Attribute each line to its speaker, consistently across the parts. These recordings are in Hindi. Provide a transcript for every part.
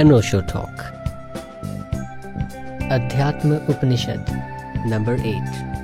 Speaker 1: अनोशो टॉक अध्यात्म उपनिषद नंबर एट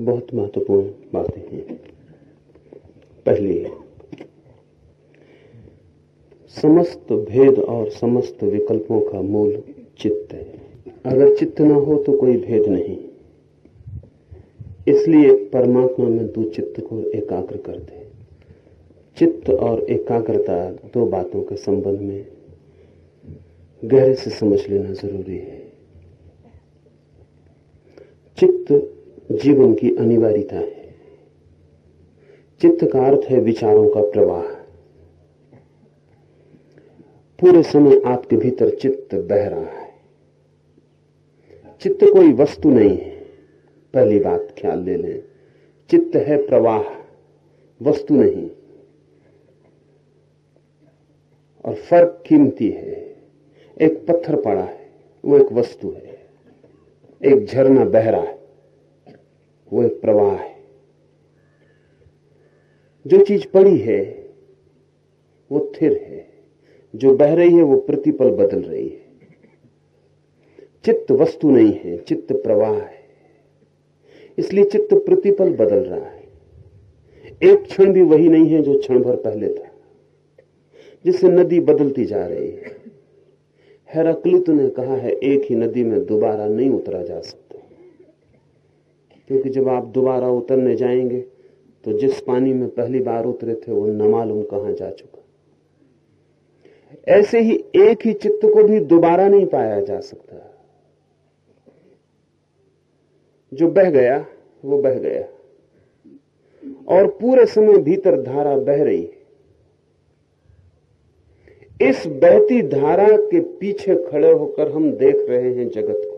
Speaker 2: बहुत महत्वपूर्ण बातें हैं। पहली समस्त भेद और समस्त विकल्पों का मूल चित्त है। अगर चित्त ना हो तो कोई भेद नहीं। इसलिए परमात्मा में तू चित्त को एकाग्र कर दे चित्त और एकाग्रता दो बातों के संबंध में गहरे से समझ लेना ज़रूरी है चित्त जीवन की अनिवार्यता है। चित्त का अर्थ है विचारों का प्रवाह। पूरे समय आपके भीतर चित्त बह रहा है। चित्त कोई वस्तु नहीं है। पहली बात ख्याल ले लें। चित्त है प्रवाह, वस्तु नहीं। और फ़र्क कीमती है। एक पत्थर पड़ा है, वो एक वस्तु है। एक झरना बह रहा है। वो एक प्रवाह है। जो चीज़ पड़ी है, वो थिर है। जो बह रही है, वो प्रतिपल बदल रही है। चित्त वस्तु नहीं है, चित्त प्रवाह है। इसलिए चित्त प्रतिपल बदल रहा है। एक क्षण भी वही नहीं है जो क्षण भर पहले था, जिससे नदी बदलती जा रही है। हेराक्लुत ने कहा है, एक ही नदी में दोबारा नहीं उतरा जा सकता। क्योंकि जब आप दोबारा उतरने जाएँगे तो जिस पानी में पहली बार उतरे थे, वो न मालूम कहाँ जा चुका। ऐसे ही एक ही चित्त को भी दोबारा नहीं पाया जा सकता। जो बह गया, वो बह गया। और पूरे समय भीतर धारा बह रही इस बहती धारा के पीछे खड़े होकर हम देख रहे हैं जगत को।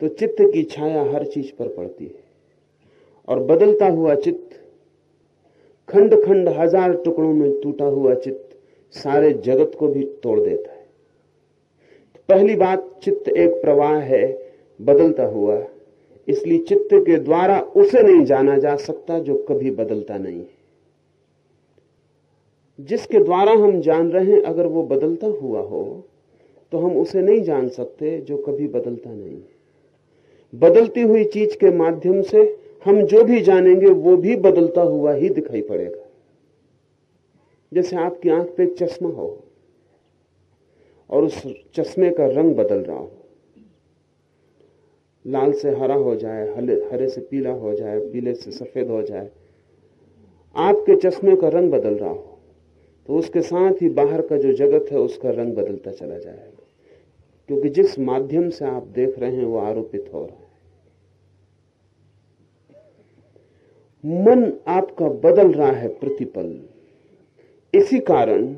Speaker 2: तो चित्त की छाया हर चीज़ पर पड़ती है। और बदलता हुआ चित्त खंड खंड हज़ार टुकड़ों में टूटा हुआ चित्त सारे जगत को भी तोड़ देता है। तो पहली बात, चित्त एक प्रवाह है, बदलता हुआ। इसलिए चित्त के द्वारा उसे नहीं जाना जा सकता जो कभी बदलता नहीं है। जिसके द्वारा हम जान रहे हैं, अगर वो बदलता हुआ हो तो हम उसे नहीं जान सकते जो कभी बदलता नहीं है। बदलती हुई चीज़ के माध्यम से हम जो भी जानेंगे, वो भी बदलता हुआ ही दिखाई पड़ेगा। जैसे आपकी आँख पे चश्मा हो, और उस चश्मे का रंग बदल रहा हो। लाल से हरा हो जाए हरे से पीला हो जाए, पीले से सफ़ेद हो जाए, आपके चश्मे का रंग बदल रहा हो तो उसके साथ ही बाहर का जो जगत है, उसका रंग बदलता चला जाएगा। क्योंकि जिस माध्यम से आप देख रहे हैं वो आरोपित हो रहा है। मन आपका बदल रहा है प्रतिपल। इसी कारण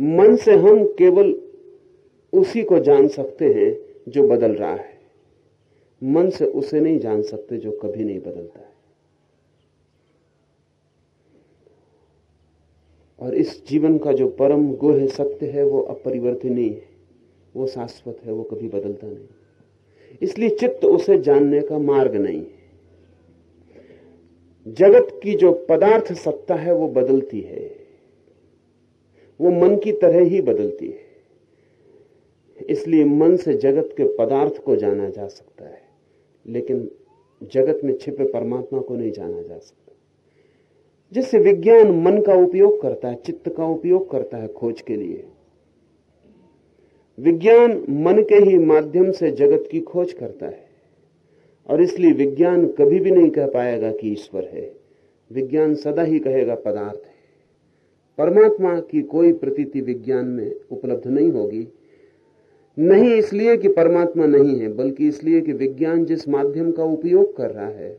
Speaker 2: मन से हम केवल उसी को जान सकते हैं जो बदल रहा है। मन से उसे नहीं जान सकते जो कभी नहीं बदलता है। और इस जीवन का जो परम गोह सत्य है, वो अपरिवर्तनीय है। वो शाश्वत है, वो कभी बदलता नहीं। इसलिए चित्त उसे जानने का मार्ग नहीं है। जगत की जो पदार्थ सत्ता है, वो बदलती है। वो मन की तरह ही बदलती है। इसलिए मन से जगत के पदार्थ को जाना जा सकता है, लेकिन जगत में छिपे परमात्मा को नहीं जाना जा सकता। जिससे विज्ञान मन का उपयोग करता है, चित्त का उपयोग करता है खोज के लिए। विज्ञान मन के ही माध्यम से जगत की खोज करता है। और इसलिए विज्ञान कभी भी नहीं कह पाएगा कि ईश्वर है। विज्ञान सदा ही कहेगा पदार्थ है। परमात्मा की कोई प्रतीति विज्ञान में उपलब्ध नहीं होगी। नहीं इसलिए कि परमात्मा नहीं है, बल्कि इसलिए कि विज्ञान जिस माध्यम का उपयोग कर रहा है,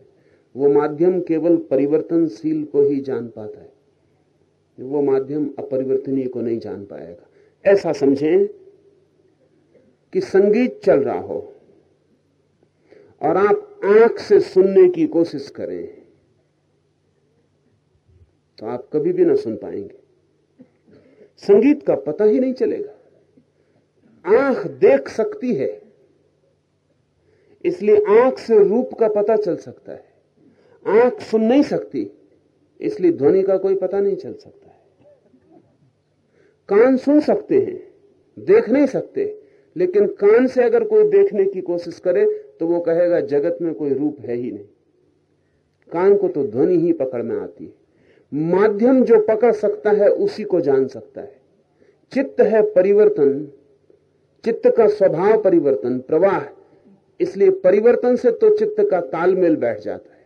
Speaker 2: वो माध्यम केवल परिवर्तनशील को ही जान पाता है। वो माध्यम अपरिवर्तनीय को नहीं जान पाएगा। ऐसा समझें कि संगीत चल रहा हो और आप आँख से सुनने की कोशिश करें तो आप कभी भी ना सुन पाएँगे। संगीत का पता ही नहीं चलेगा। आँख देख सकती है, इसलिए आँख से रूप का पता चल सकता है। आँख सुन नहीं सकती, इसलिए ध्वनि का कोई पता नहीं चल सकता है। कान सुन सकते हैं, देख नहीं सकते लेकिन कान से अगर कोई देखने की कोशिश करे तो वो कहेगा, जगत में कोई रूप है ही नहीं। कान को तो ध्वनि ही पकड़ में आती है। माध्यम जो पकड़ सकता है, उसी को जान सकता है। चित्त है परिवर्तन, चित्त का स्वभाव परिवर्तन, प्रवाह। इसलिए परिवर्तन से तो चित्त का तालमेल बैठ जाता है।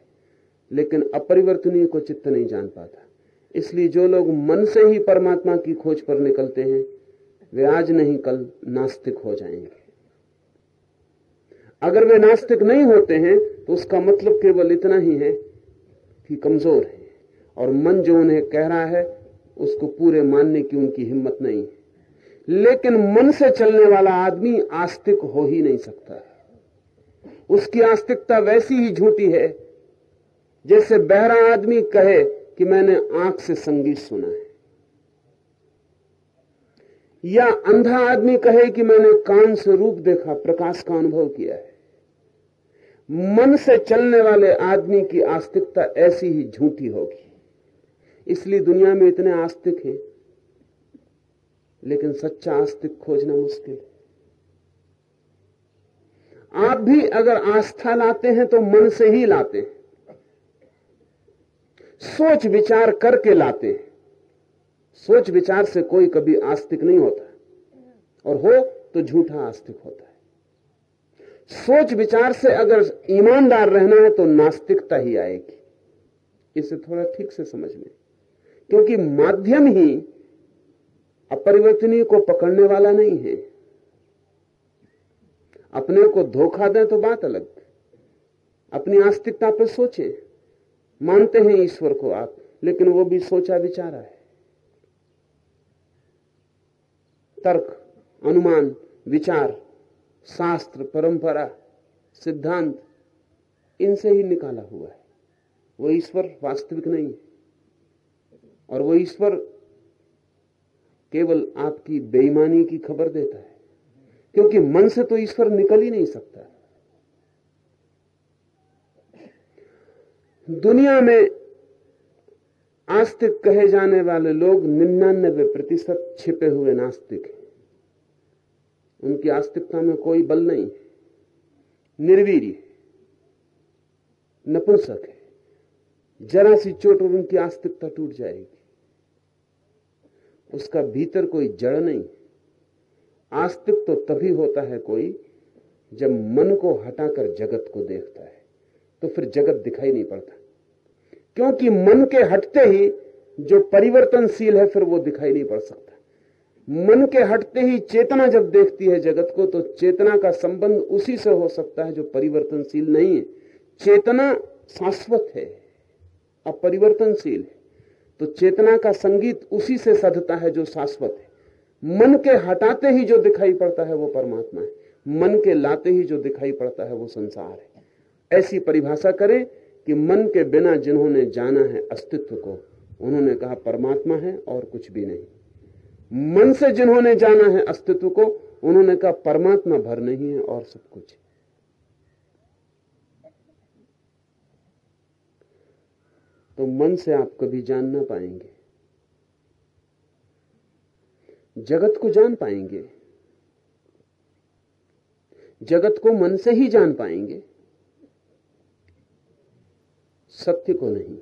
Speaker 2: लेकिन अपरिवर्तनीय को चित्त नहीं जान पाता। इसलिए जो लोग मन से ही परमात्मा की खोज पर निकलते हैं वे आज नहीं, कल नास्तिक हो जाएँगे। अगर वे नास्तिक नहीं होते हैं तो उसका मतलब केवल इतना ही है कि कमज़ोर है, और मन जो उन्हें कह रहा है, उसको पूरे मानने की उनकी हिम्मत नहीं है। लेकिन मन से चलने वाला आदमी आस्तिक हो ही नहीं सकता उसकी आस्तिकता वैसी ही झूठी है, जैसे बहरा आदमी कहे कि मैंने आँख से संगीत सुना है। या अंधा आदमी कहे कि मैंने कान से रूप देखा, प्रकाश का अनुभव किया है। मन से चलने वाले आदमी की आस्तिकता ऐसी ही झूठी होगी। इसलिए दुनिया में इतने आस्तिक हैं, लेकिन सच्चा आस्तिक खोजना मुश्किल आप भी अगर आस्था लाते हैं तो मन से ही लाते हैं। सोच विचार करके लाते हैं। सोच विचार से कोई कभी आस्तिक नहीं होता और हो तो झूठा आस्तिक होता है। सोच विचार से अगर ईमानदार रहना है तो नास्तिकता ही आएगी। इसे थोड़ा ठीक से समझ लें क्योंकि माध्यम ही अपरिवर्तनीय को पकड़ने वाला नहीं है। अपने को धोखा दें तो बात अलग। अपनी आस्तिकता पर सोचे। मानते हैं ईश्वर को आप, लेकिन वो भी सोचा विचारा है। तर्क, अनुमान, विचार, शास्त्र, परंपरा, सिद्धांत, इनसे ही निकाला हुआ है। वो ईश्वर वास्तविक नहीं और वो ईश्वर केवल आपकी बेईमानी की खबर देता है। क्योंकि मन से तो ईश्वर निकल ही नहीं सकता। दुनिया में आस्तिक कहे जाने वाले लोग निन्यानबे प्रतिशत छिपे हुए नास्तिक हैं। उनकी आस्तिकता में कोई बल नहीं। निर्वीर नपुंसक है। जरा सी चोट और उनकी आस्तिकता टूट जाएगी। उसका भीतर कोई जड़ नहीं। आस्तिक तो तभी होता है कोई जब मन को हटाकर जगत को देखता है। तो फिर जगत दिखाई नहीं पड़ता। क्योंकि मन के हटते ही जो परिवर्तनशील है, फिर वो दिखाई नहीं पड़ सकता। मन के हटते ही चेतना जब देखती है जगत को तो चेतना का संबंध उसी से हो सकता है जो परिवर्तनशील नहीं है। चेतना शाश्वत है, अपरिवर्तनशील है। तो चेतना का संगीत उसी से सधता है जो शाश्वत है। मन के हटाते ही जो दिखाई पड़ता है वो परमात्मा है। मन के लाते ही जो दिखाई पड़ता है वो संसार है। ऐसी परिभाषा करें कि मन के बिना जिन्होंने जाना है अस्तित्व को, उन्होंने कहा परमात्मा है और कुछ भी नहीं। मन से जिन्होंने जाना है अस्तित्व को, उन्होंने कहा परमात्मा भर नहीं है और सब कुछ तो मन से आप कभी जान ना पाएँगे। जगत को जान पाएँगे। जगत को मन से ही जान पाएँगे। सत्य को नहीं।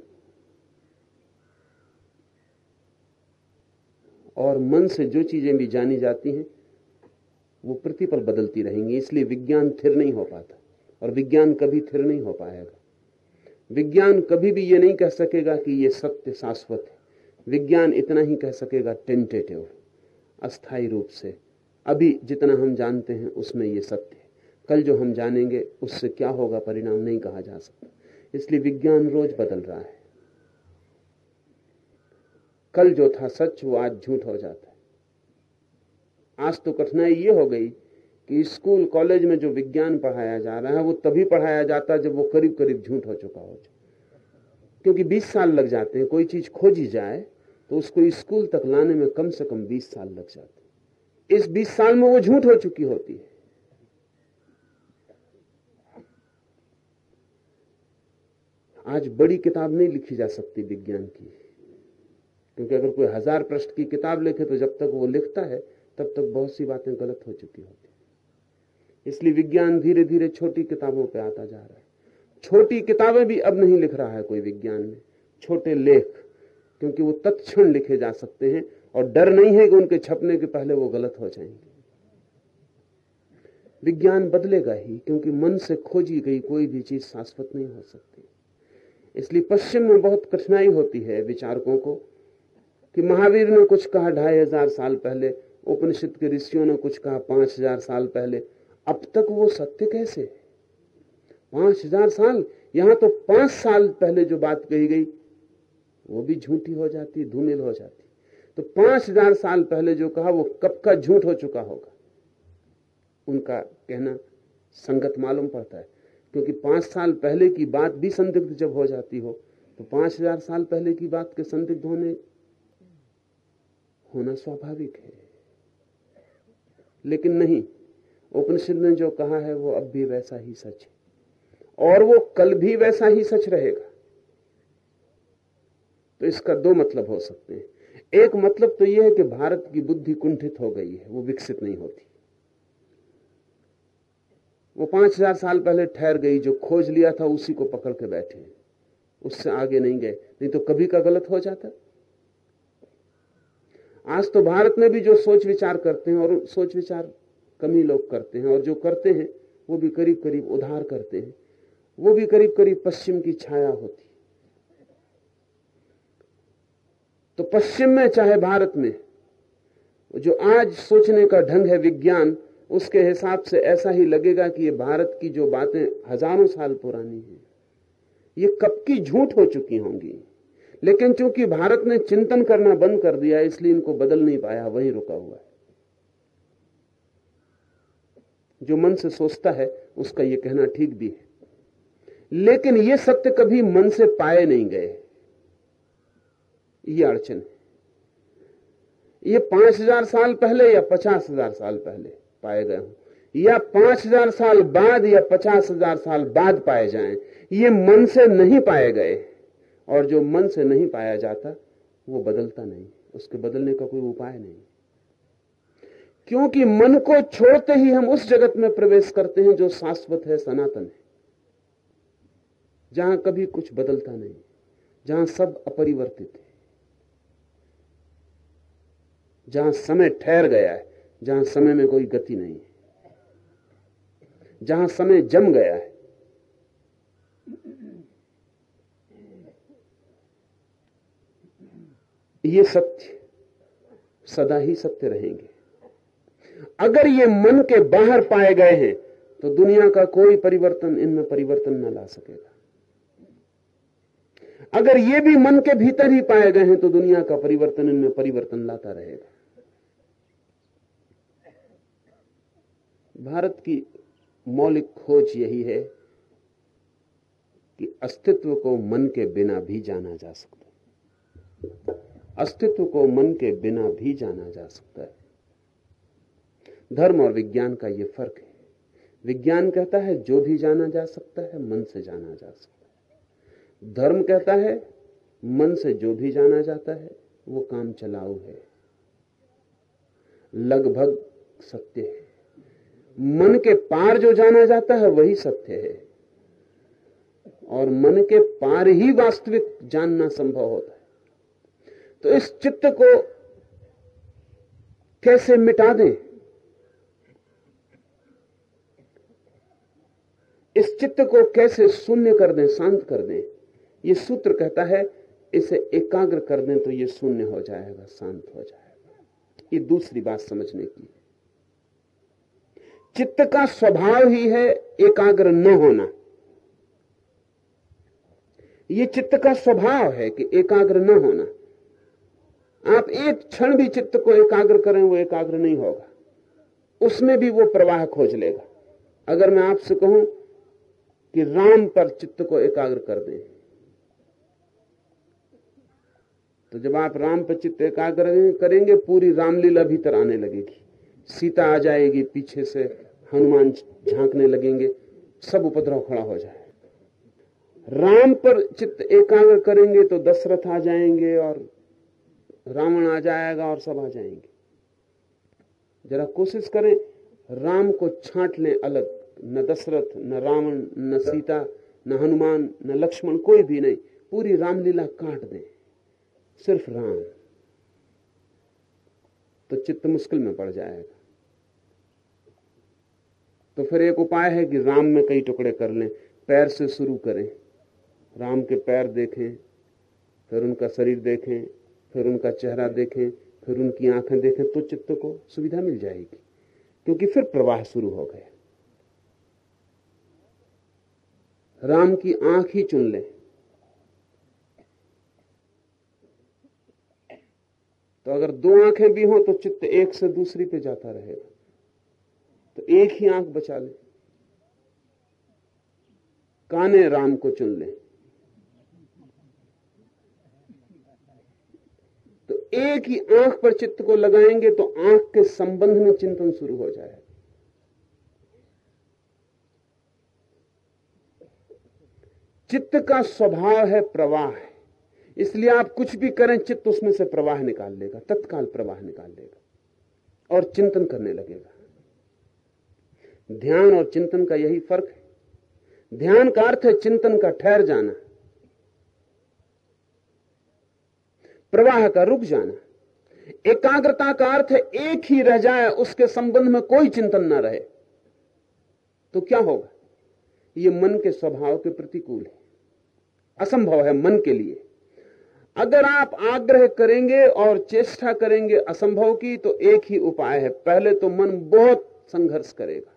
Speaker 2: और मन से जो चीज़ें भी जानी जाती हैं, वो प्रतिपल बदलती रहेंगी, इसलिए विज्ञान थिर नहीं हो पाता, और विज्ञान कभी थिर नहीं हो पाएगा। विज्ञान कभी भी ये नहीं कह सकेगा कि ये सत्य शाश्वत है। विज्ञान इतना ही कह सकेगा टेंटेटिव अस्थाई रूप से। अभी जितना हम जानते हैं, उसमें ये सत्य है। कल जो हम जानेंगे, उससे क्या होगा, परिणाम नहीं कहा जा सकता। इसलिए विज्ञान रोज बदल रहा है। कल जो था सच, वो आज झूठ हो जाता है। आज तो कठिनाई ये हो गई कि स्कूल, कॉलेज में जो विज्ञान पढ़ाया जा रहा है, वो तभी पढ़ाया जाता है जब वो करीब करीब झूठ हो चुका हो। क्योंकि 20 साल लग जाते हैं, कोई चीज़ खोजी जाए तो उसको स्कूल तक लाने में कम से कम 20 साल लग जाते हैं। इस 20 साल में वो झूठ हो चुकी होती है। आज बड़ी किताब नहीं लिखी जा सकती विज्ञान की। क्योंकि अगर कोई हज़ार पृष्ठ की किताब लिखे तो जब तक वो लिखता है, तब तक बहुत सी बातें गलत हो चुकी होती इसलिए विज्ञान धीरे धीरे छोटी किताबों पर आता जा रहा है। छोटी किताबें भी अब नहीं लिख रहा है कोई विज्ञान में। छोटे लेख, क्योंकि वो तत्क्षण लिखे जा सकते हैं, और डर नहीं है कि उनके छपने के पहले वो गलत हो जाएँगे। विज्ञान बदलेगा ही, क्योंकि मन से खोजी गई कोई भी चीज़ शाश्वत नहीं हो सकती। इसलिए पश्चिम में बहुत कठिनाई होती है विचारकों को कि महावीर ने कुछ कहा ढाई हज़ार साल पहले, उपनिषद के ऋषियों ने कुछ कहा पाँच हज़ार साल पहले। अब तक वो सत्य कैसे? पाँच हज़ार साल? यहाँ तो पाँच साल पहले जो बात कही गई, वो भी झूठी हो जाती, धूमिल हो जाती। तो पाँच हज़ार साल पहले जो कहा, वो कब का झूठ हो चुका होगा? उनका कहना संगत मालूम पड़ता है। क्योंकि पाँच साल पहले की बात भी संदिग्ध जब हो जाती हो तो पाँच हज़ार साल पहले की बात के संदिग्ध होने होना स्वाभाविक है। लेकिन नहीं, उपनिषद ने जो कहा है वो अब भी वैसा ही सच है। और वो कल भी वैसा ही सच रहेगा। तो इसका दो मतलब हो सकते हैं। एक मतलब तो यह है कि भारत की बुद्धि कुंठित हो गई है, वो विकसित नहीं होती। वो पाँच हज़ार साल पहले ठहर गई, जो खोज लिया था, उसी को पकड़ के बैठे। उससे आगे नहीं गए, नहीं तो कभी का गलत हो जाता। आज तो भारत में भी जो सोच विचार करते हैं, और सोच विचार कम लोग करते हैं, और जो करते हैं, वो भी करीब करीब उधार करते हैं। वो भी करीब करीब पश्चिम की छाया होती। तो पश्चिम में चाहे भारत में, जो आज सोचने का ढंग है विज्ञान उसके हिसाब से ऐसा ही लगेगा कि ये भारत की जो बातें हज़ारों साल पुरानी हैं, ये कब की झूठ हो चुकी होंगी? लेकिन चूँकि भारत ने चिंतन करना बंद कर दिया, इसलिए इनको बदल नहीं पाया, वही रुका हुआ है। जो मन से सोचता है, उसका यह कहना ठीक भी है। लेकिन यह सत्य कभी मन से पाए नहीं गए। ये अड़चन है। ये पाँच हज़ार साल पहले या पचास हज़ार साल पहले? पाए गए हों। या पाँच हज़ार साल बाद या पचास हज़ार साल बाद पाए जाएँ, ये मन से नहीं पाए गए। और जो मन से नहीं पाया जाता, वो बदलता नहीं। उसके बदलने का कोई उपाय नहीं। क्योंकि मन को छोड़ते ही हम उस जगत में प्रवेश करते हैं जो शाश्वत है, सनातन है। जहाँ कभी कुछ बदलता नहीं, जहाँ सब अपरिवर्तित है। जहाँ समय ठहर गया है जहाँ समय में कोई गति नहीं है। जहाँ समय जम गया है, ये सत्य सदा ही सत्य रहेंगे। अगर ये मन के बाहर पाए गए हैं तो दुनिया का कोई परिवर्तन इनमें परिवर्तन न ला सकेगा। अगर ये भी मन के भीतर ही पाए गए हैं तो दुनिया का परिवर्तन इनमें परिवर्तन लाता रहेगा। भारत की मौलिक खोज यही है कि अस्तित्व को मन के बिना भी जाना जा सकता है। अस्तित्व को मन के बिना भी जाना जा सकता है। धर्म और विज्ञान का यह फ़र्क है। विज्ञान कहता है, जो भी जाना जा सकता है, मन से जाना जा सकता है। धर्म कहता है, मन से जो भी जाना जाता है, वो काम चलाऊ है। लगभग सत्य है। मन के पार जो जाना जाता है वही सत्य है। और मन के पार ही वास्तविक जानना संभव होता है। तो इस चित्त को कैसे मिटा दें? इस चित्त को कैसे शून्य कर दें, शांत कर दें? ये सूत्र कहता है, इसे एकाग्र कर दें तो ये शून्य हो जाएगा, शांत हो जाएगा। ये दूसरी बात समझने की। चित्त का स्वभाव ही है एकाग्र न होना। ये चित्त का स्वभाव है कि एकाग्र न होना। आप एक क्षण भी चित्त को एकाग्र करें, वो एकाग्र नहीं होगा। उसमें भी वो प्रवाह खोज लेगा। अगर मैं आपसे कहूँ कि राम पर चित्त को एकाग्र कर दें तो जब आप राम पर चित्त एकाग्र करेंगे, पूरी रामलीला भीतर आने लगेगी। सीता आ जाएगी पीछे से हनुमान झांकने लगेंगे, सब उपद्रव खड़ा हो जाए। राम पर चित्त एकाग्र करेंगे तो दशरथ आ जाएँगे और रावण आ जाएगा और सब आ जाएँगे। जरा कोशिश करें, राम को छांट लें अलग। न दशरथ, न रावण, न सीता, न हनुमान, न लक्ष्मण, कोई भी नहीं। पूरी रामलीला काट दें। सिर्फ़ राम। तो चित्त मुश्किल में पड़ जाएगा। तो फिर एक उपाय है कि राम में कई टुकड़े कर लें, पैर से शुरू करें। राम के पैर देखें, फिर उनका शरीर देखें, फिर उनका चेहरा देखें, फिर उनकी आँखें देखें तो चित्त को सुविधा मिल जाएगी। क्योंकि फिर प्रवाह शुरू हो गया। राम की आँख ही चुन लें। तो अगर दो आँखें भी हो तो चित्त एक से दूसरी पे जाता रहेगा। तो एक ही आँख बचा ले। काने राम को चुन ले। तो एक ही आँख पर चित्त को लगाएँगे तो आँख के संबंध में चिंतन शुरू हो जाएगा। चित्त का स्वभाव है प्रवाह। है इसलिए आप कुछ भी करें, चित्त उसमें से प्रवाह निकाल लेगा, तत्काल प्रवाह निकाल लेगा और चिंतन करने लगेगा। ध्यान और चिंतन का यही फ़र्क है। ध्यान का अर्थ है चिंतन का ठहर जाना। प्रवाह का रुक जाना। एकाग्रता का अर्थ है एक ही रह जाए, उसके संबंध में कोई चिंतन ना रहे। तो क्या होगा? ये मन के स्वभाव के प्रतिकूल है। असंभव है मन के लिए। अगर आप आग्रह करेंगे और चेष्टा करेंगे असंभव की तो एक ही उपाय है। पहले तो मन बहुत संघर्ष करेगा।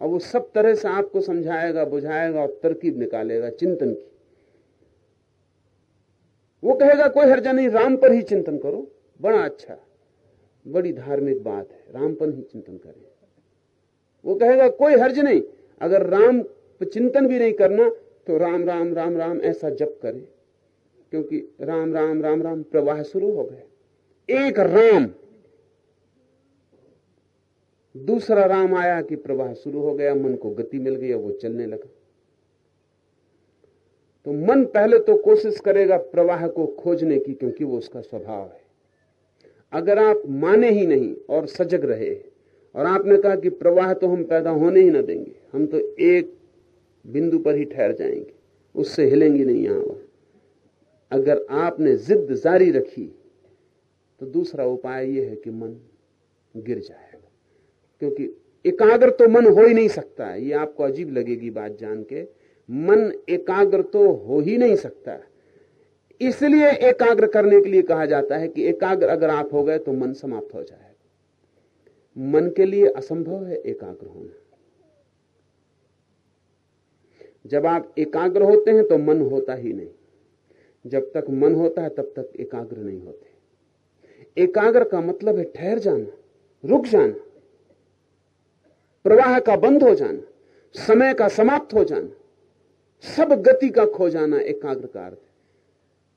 Speaker 2: और वो सब तरह से आपको समझाएगा, बुझाएगा और तरकीब निकालेगा चिंतन की। वो कहेगा, कोई हर्जा नहीं, राम पर ही चिंतन करो। बड़ा अच्छा बड़ी धार्मिक बात है, राम पर ही चिंतन करें। वो कहेगा, कोई हर्ज नहीं, अगर राम पर चिंतन भी नहीं करना तो राम राम राम राम, ऐसा जप करें। क्योंकि राम राम राम राम, प्रवाह शुरू हो गए। एक राम दूसरा राम आया कि प्रवाह शुरू हो गया, मन को गति मिल गई वो चलने लगा। तो मन पहले तो कोशिश करेगा प्रवाह को खोजने की, क्योंकि वो उसका स्वभाव है। अगर आप माने ही नहीं और सजग रहे, और आपने कहा कि प्रवाह तो हम पैदा होने ही ना देंगे, हम तो एक बिंदु पर ही ठहर जाएँगे, उससे हिलेंगे नहीं यहाँ वहाँ अगर आपने जिद जारी रखी तो दूसरा उपाय यह है कि मन गिर जाएगा क्योंकि एकाग्र तो मन हो ही नहीं सकता ये आपको अजीब लगेगी बात जान के। मन एकाग्र तो हो ही नहीं सकता। इसलिए एकाग्र करने के लिए कहा जाता है कि एकाग्र अगर आप हो गए तो मन समाप्त हो जाएगा। मन के लिए असंभव है एकाग्र होना। जब आप एकाग्र होते हैं तो मन होता ही नहीं। जब तक मन होता है तब तक एकाग्र नहीं होते। एकाग्र का मतलब है ठहर जाना, रुक जाना। प्रवाह का बंद हो जाना, समय का समाप्त हो जाना, सब गति का खो जाना एकाग्र का अर्थ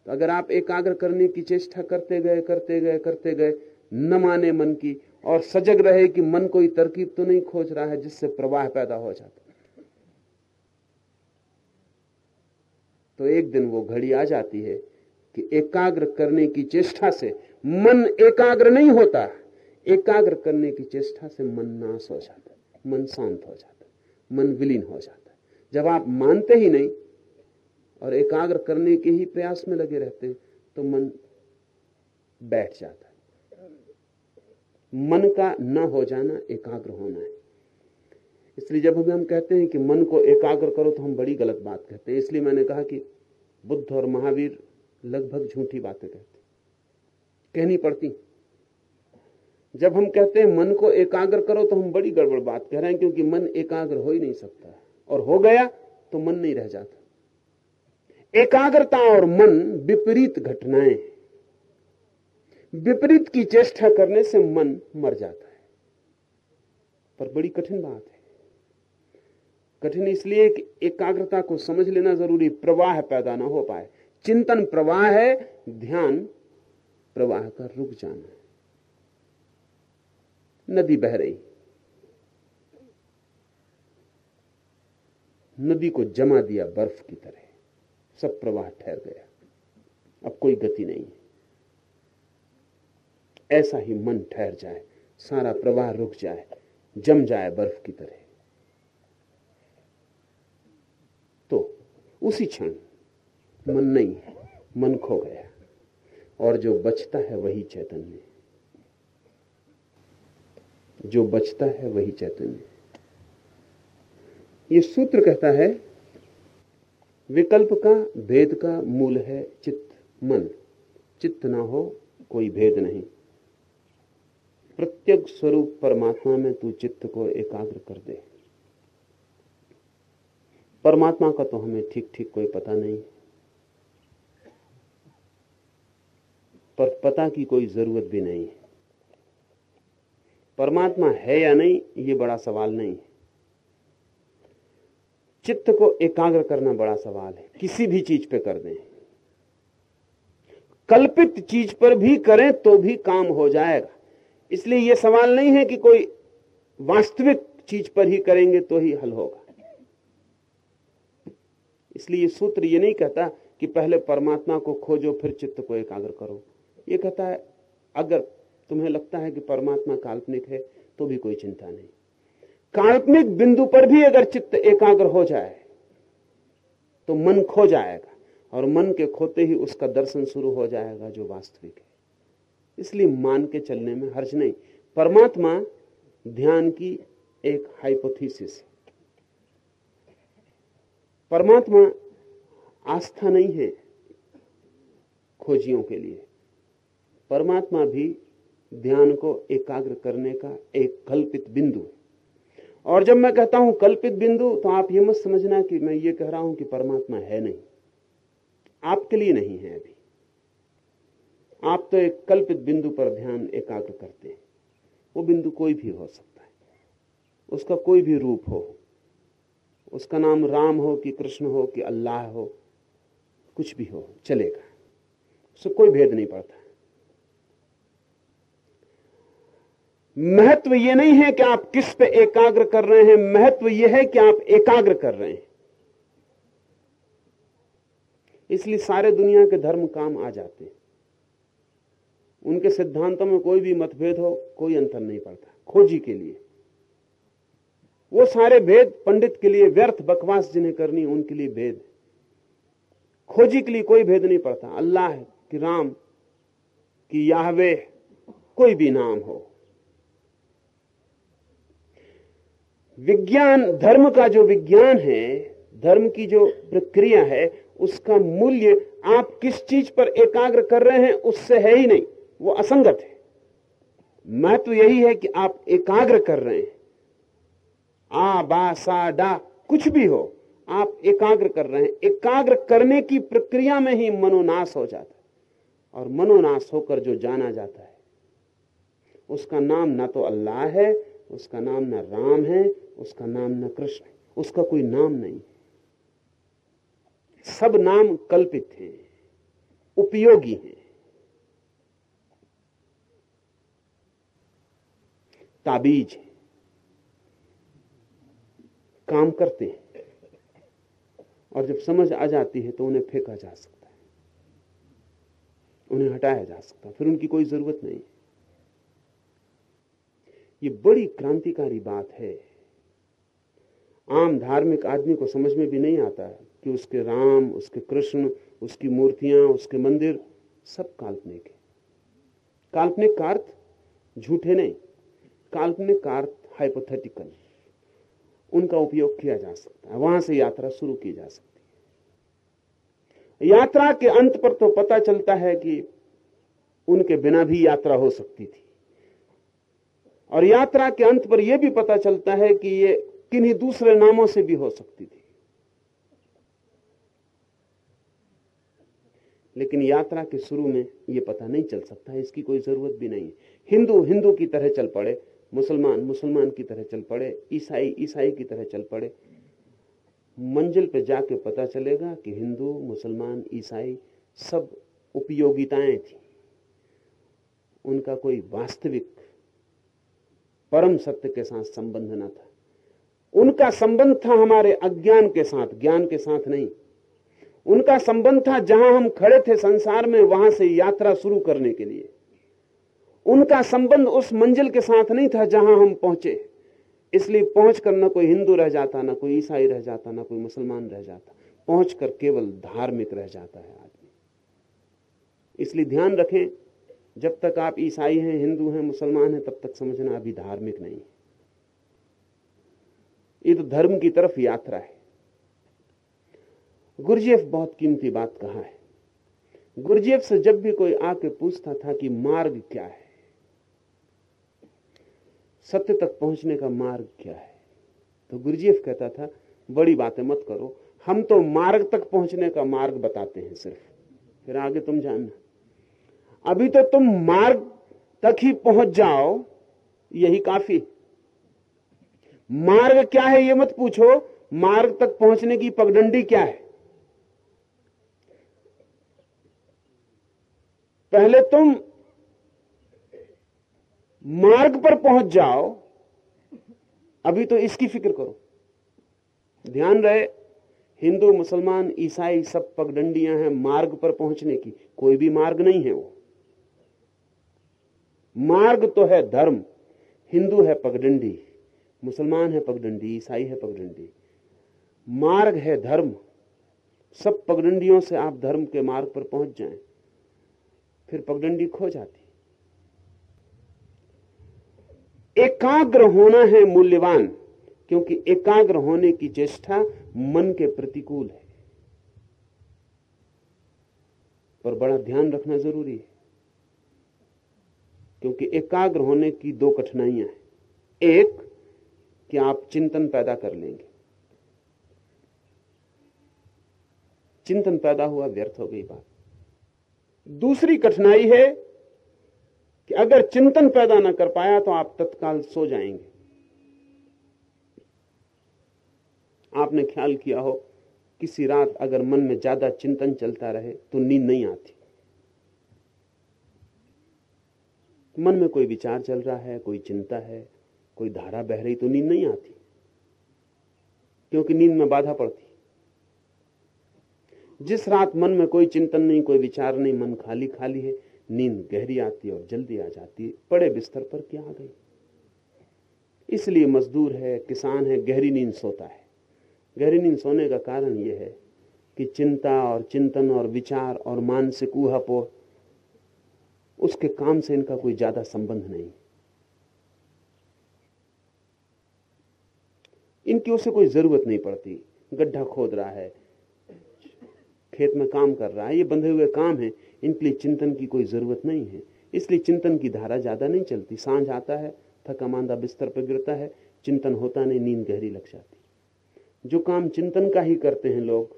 Speaker 2: तो अगर आप एकाग्र करने की चेष्टा करते गए करते गए करते गए, न माने मन की, और सजग रहे कि मन कोई तरकीब तो नहीं खोज रहा है जिससे प्रवाह पैदा हो जाता तो एक दिन वो घड़ी आ जाती है कि एकाग्र करने की चेष्टा से मन एकाग्र नहीं होता, एकाग्र करने की चेष्टा से मन नाश हो जाता मन शांत हो जाता है, मन विलीन हो जाता है। जब आप मानते ही नहीं और एकाग्र करने के ही प्रयास में लगे रहते हैं तो मन बैठ जाता है। मन का न हो जाना, एकाग्र होना है। इसलिए जब हमें हम कहते हैं कि मन को एकाग्र करो तो हम बड़ी गलत बात कहते हैं। इसलिए मैंने कहा कि बुद्ध और महावीर लगभग झूठी बातें कहते कहनी पड़ती जब हम कहते हैं मन को एकाग्र करो तो हम बड़ी गड़बड़ बात कह रहे हैं क्योंकि मन एकाग्र हो ही नहीं सकता। और हो गया तो मन नहीं रह जाता। एकाग्रता और मन विपरीत घटनाएँ। विपरीत की चेष्टा करने से मन मर जाता है। पर बड़ी कठिन बात है। कठिन इसलिए कि एकाग्रता को समझ लेना ज़रूरी, प्रवाह पैदा ना हो पाए। चिंतन प्रवाह है, ध्यान प्रवाह का रुक जाना। है नदी बह रही। नदी को जमा दिया बर्फ़ की तरह। सब प्रवाह ठहर गया। अब कोई गति नहीं। ऐसा ही मन ठहर जाए, सारा प्रवाह रुक जाए, जम जाए बर्फ़ की तरह। तो उसी क्षण मन नहीं, मन खो गया। और जो बचता है वही चैतन्य। जो बचता है वही चैतन्य ये सूत्र कहता है, विकल्प का, भेद का मूल है चित्त, मन। चित्त ना हो, कोई भेद नहीं। प्रत्येक स्वरूप परमात्मा में तू चित्त को एकाग्र कर दे। परमात्मा का तो हमें ठीक ठीक कोई पता नहीं। पर पता की कोई ज़रूरत भी नहीं है। परमात्मा है या नहीं, ये बड़ा सवाल नहीं है। चित्त को एकाग्र करना बड़ा सवाल है। किसी भी चीज़ पे कर दें। कल्पित चीज़ पर भी करें तो भी काम हो जाएगा। इसलिए यह सवाल नहीं है कि कोई वास्तविक चीज़ पर ही करेंगे तो ही हल होगा। इसलिए सूत्र ये नहीं कहता कि पहले परमात्मा को खोजो, फिर चित्त को एकाग्र करो। ये कहता है, अगर तुम्हें लगता है कि परमात्मा काल्पनिक है तो भी कोई चिंता नहीं। काल्पनिक बिंदु पर भी अगर चित्त एकाग्र हो जाए तो मन खो जाएगा, और मन के खोते ही उसका दर्शन शुरू हो जाएगा जो वास्तविक है। इसलिए मान के चलने में हर्ज नहीं। परमात्मा ध्यान की एक हाइपोथीसिस है। परमात्मा आस्था नहीं है खोजियों के लिए। परमात्मा भी ध्यान को एकाग्र करने का एक कल्पित बिंदु और जब मैं कहता हूँ कल्पित बिंदु तो आप ये मत समझना कि मैं ये कह रहा हूँ कि परमात्मा है नहीं। आपके लिए नहीं है अभी। आप तो एक कल्पित बिंदु पर ध्यान एकाग्र करते हैं। वो बिंदु कोई भी हो सकता है। उसका कोई भी रूप हो। उसका नाम राम हो कि कृष्ण हो कि अल्लाह हो, कुछ भी हो, चलेगा। उससे कोई भेद नहीं पड़ता। महत्व यह नहीं है कि आप किस पे एकाग्र कर रहे हैं, महत्व यह है कि आप एकाग्र कर रहे हैं। इसलिए सारे दुनिया के धर्म काम आ जाते हैं। उनके सिद्धांतों में कोई भी मतभेद हो, कोई अंतर नहीं पड़ता, खोजी के लिए। वो सारे भेद पंडित के लिए व्यर्थ, बकवास जिन्हें करनी, उनके लिए भेद। खोजी के लिए कोई भेद नहीं पड़ता। अल्लाह कि राम, कि याहवे, कोई भी नाम हो। विज्ञान, धर्म का जो विज्ञान है, धर्म की जो प्रक्रिया है, उसका मूल्य आप किस चीज़ पर एकाग्र कर रहे हैं, उससे है ही नहीं। वो असंगत है। महत्व तो यही है कि आप एकाग्र कर रहे हैं। आ, बा, सा, डा, कुछ भी हो, आप एकाग्र कर रहे हैं। एकाग्र करने की प्रक्रिया में ही मनोनाश हो जाता है। और मनोनाश होकर जो जाना जाता है, उसका नाम ना तो अल्लाह है, उसका नाम ना राम है उसका नाम न कृष्ण उसका कोई नाम नहीं। सब नाम कल्पित हैं, उपयोगी हैं। ताबीज है। काम करते हैं। और जब समझ आ जाती है तो उन्हें फेंका जा सकता है। उन्हें हटाया जा सकता है, फिर उनकी कोई ज़रूरत नहीं। ये बड़ी क्रांतिकारी बात है। आम धार्मिक आदमी को समझ में भी नहीं आता है कि उसके राम, उसके कृष्ण, उसकी मूर्तियाँ, उसके मंदिर सब काल्पनिक है। काल्पनिक का अर्थ झूठे नहीं। काल्पनिक का अर्थ हाइपोथेटिकल उनका उपयोग किया जा सकता है। वहाँ से यात्रा शुरू की जा सकती है। यात्रा के अंत पर तो पता चलता है कि उनके बिना भी यात्रा हो सकती थी। और यात्रा के अंत पर यह भी पता चलता है कि ये किन्हीं दूसरे नामों से भी हो सकती थी। लेकिन यात्रा के शुरू में यह पता नहीं चल सकता, इसकी कोई ज़रूरत भी नहीं हिंदू हिंदू की तरह चल पड़े, मुसलमान मुसलमान की तरह चल पड़े, ईसाई ईसाई की तरह चल पड़े। मंजिल पे जाके पता चलेगा कि हिंदू, मुसलमान, ईसाई सब उपयोगिताएँ थी। उनका कोई वास्तविक परम सत्य के साथ संबंध न था। उनका संबंध था हमारे अज्ञान के साथ, ज्ञान के साथ नहीं। उनका संबंध था जहाँ हम खड़े थे संसार में, वहाँ से यात्रा शुरू करने के लिए। उनका संबंध उस मंजिल के साथ नहीं था जहाँ हम पहुँचे। इसलिए पहुंचकर न कोई हिंदू रह जाता, ना कोई ईसाई रह जाता, ना कोई मुसलमान रह जाता। पहुंचकर केवल धार्मिक रह जाता है आदमी। इसलिए ध्यान रखें, जब तक आप ईसाई हैं, हिंदू हैं, मुसलमान हैं, तब तक समझना अभी धार्मिक नहीं ये तो धर्म की तरफ़ यात्रा है। गुरजेफ बहुत कीमती बात कहा है। गुरजेफ से जब भी कोई आके पूछता था कि मार्ग क्या है, सत्य तक पहुँचने का मार्ग क्या है तो गुरजेफ कहता था, बड़ी बातें मत करो, हम तो मार्ग तक पहुँचने का मार्ग बताते हैं सिर्फ़। फिर आगे तुम जानना। अभी तो तुम मार्ग तक ही पहुँच जाओ, यही काफ़ी मार्ग क्या है ये मत पूछो। मार्ग तक पहुँचने की पगडंडी क्या है? पहले तुम मार्ग पर पहुँच जाओ। अभी तो इसकी फ़िक्र करो। ध्यान रहे, हिंदू, मुसलमान, ईसाई सब पगडंडियाँ हैं मार्ग पर पहुँचने की। कोई भी मार्ग नहीं है वो। मार्ग तो है धर्म, हिंदू है पगडंडी। मुसलमान है पगडंडी, ईसाई है पगडंडी। मार्ग है धर्म। सब पगडंडियों से आप धर्म के मार्ग पर पहुँच जाएँ, फिर पगडंडी खो जाती। एकाग्र होना है मूल्यवान, क्योंकि एकाग्र होने की चेष्टा मन के प्रतिकूल है। पर बड़ा ध्यान रखना ज़रूरी है, क्योंकि एकाग्र होने की दो कठिनाइयाँ हैं। एक कि आप चिंतन पैदा कर लेंगे। चिंतन पैदा हुआ, व्यर्थ हो गई बात। दूसरी कठिनाई है कि अगर चिंतन पैदा ना कर पाया तो आप तत्काल सो जाएँगे। आपने ख्याल किया हो, किसी रात अगर मन में ज़्यादा चिंतन चलता रहे तो नींद नहीं आती। मन में कोई विचार चल रहा है, कोई चिंता है कोई धारा बह रही तो नींद नहीं आती, क्योंकि नींद में बाधा पड़ती। जिस रात मन में कोई चिंतन नहीं, कोई विचार नहीं, मन खाली खाली है, नींद गहरी आती है और जल्दी आ जाती है पड़े बिस्तर पर क्या आ गई? इसलिए मजदूर है, किसान है, गहरी नींद सोता है। गहरी नींद सोने का कारण यह है कि चिंता और चिंतन और विचार और मानसिक ऊहापोह, उसके काम से इनका कोई ज़्यादा संबंध नहीं। इनकी उसे कोई ज़रूरत नहीं पड़ती। गड्ढा खोद रहा है, खेत में काम कर रहा है, ये बंधे हुए काम है, इनके लिए चिंतन की कोई ज़रूरत नहीं है। इसलिए चिंतन की धारा ज़्यादा नहीं चलती। साँझ आता है, थका मांदा बिस्तर पर गिरता है, चिंतन होता नहीं, नींद गहरी लग जाती। जो काम चिंतन का ही करते हैं लोग,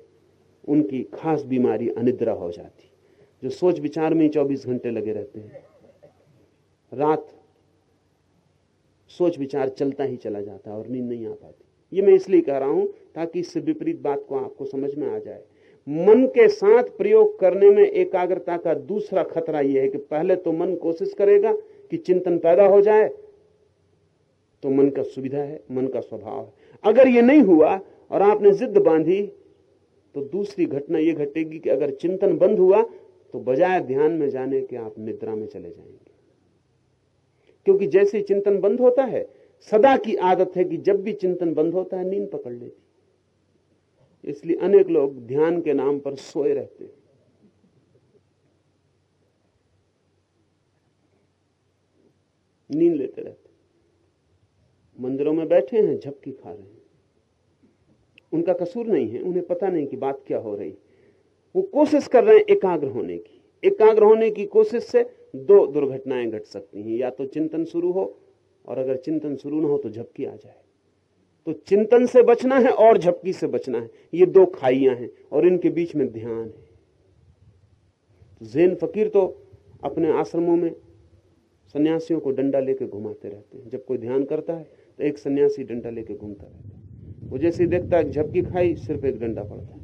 Speaker 2: उनकी खास बीमारी अनिद्रा हो जाती। जो सोच विचार में ही चौबीस घंटे लगे रहते हैं। रात सोच विचार चलता ही चला जाता है और नींद नहीं आ पाती। ये मैं इसलिए कह रहा हूँ ताकि इससे विपरीत बात को आपको समझ में आ जाए। मन के साथ प्रयोग करने में एकाग्रता का दूसरा खतरा यह है कि पहले तो मन कोशिश करेगा कि चिंतन पैदा हो जाए तो मन का सुविधा है, मन का स्वभाव है। अगर यह नहीं हुआ और आपने जिद बांधी तो दूसरी घटना यह घटेगी कि अगर चिंतन बंद हुआ तो बजाय ध्यान में जाने के आप निद्रा में चले जाएँगे। क्योंकि जैसे चिंतन बंद होता है सदा की आदत है कि जब भी चिंतन बंद होता है, नींद पकड़ लेती इसलिए अनेक लोग ध्यान के नाम पर सोए रहते हैं। नींद लेते रहते मंदिरों में बैठे हैं, झपकी खा रहे हैं। उनका कसूर नहीं है, उन्हें पता नहीं कि बात क्या हो रही वो कोशिश कर रहे हैं एकाग्र होने की। एकाग्र होने की कोशिश से दो दुर्घटनाएँ घट सकती हैं। या तो चिंतन शुरू हो और अगर चिंतन शुरू ना हो तो झपकी आ जाए। तो चिंतन से बचना है और झपकी से बचना है। ये दो खाइयाँ हैं और इनके बीच में ध्यान है। जैन फकीर तो अपने आश्रमों में सन्यासियों को डंडा लेके घुमाते रहते हैं। जब कोई ध्यान करता है तो एक सन्यासी डंडा लेके घूमता रहता है। वो जैसे देखता है झपकी खाई, सिर्फ़ एक डंडा पड़ता है।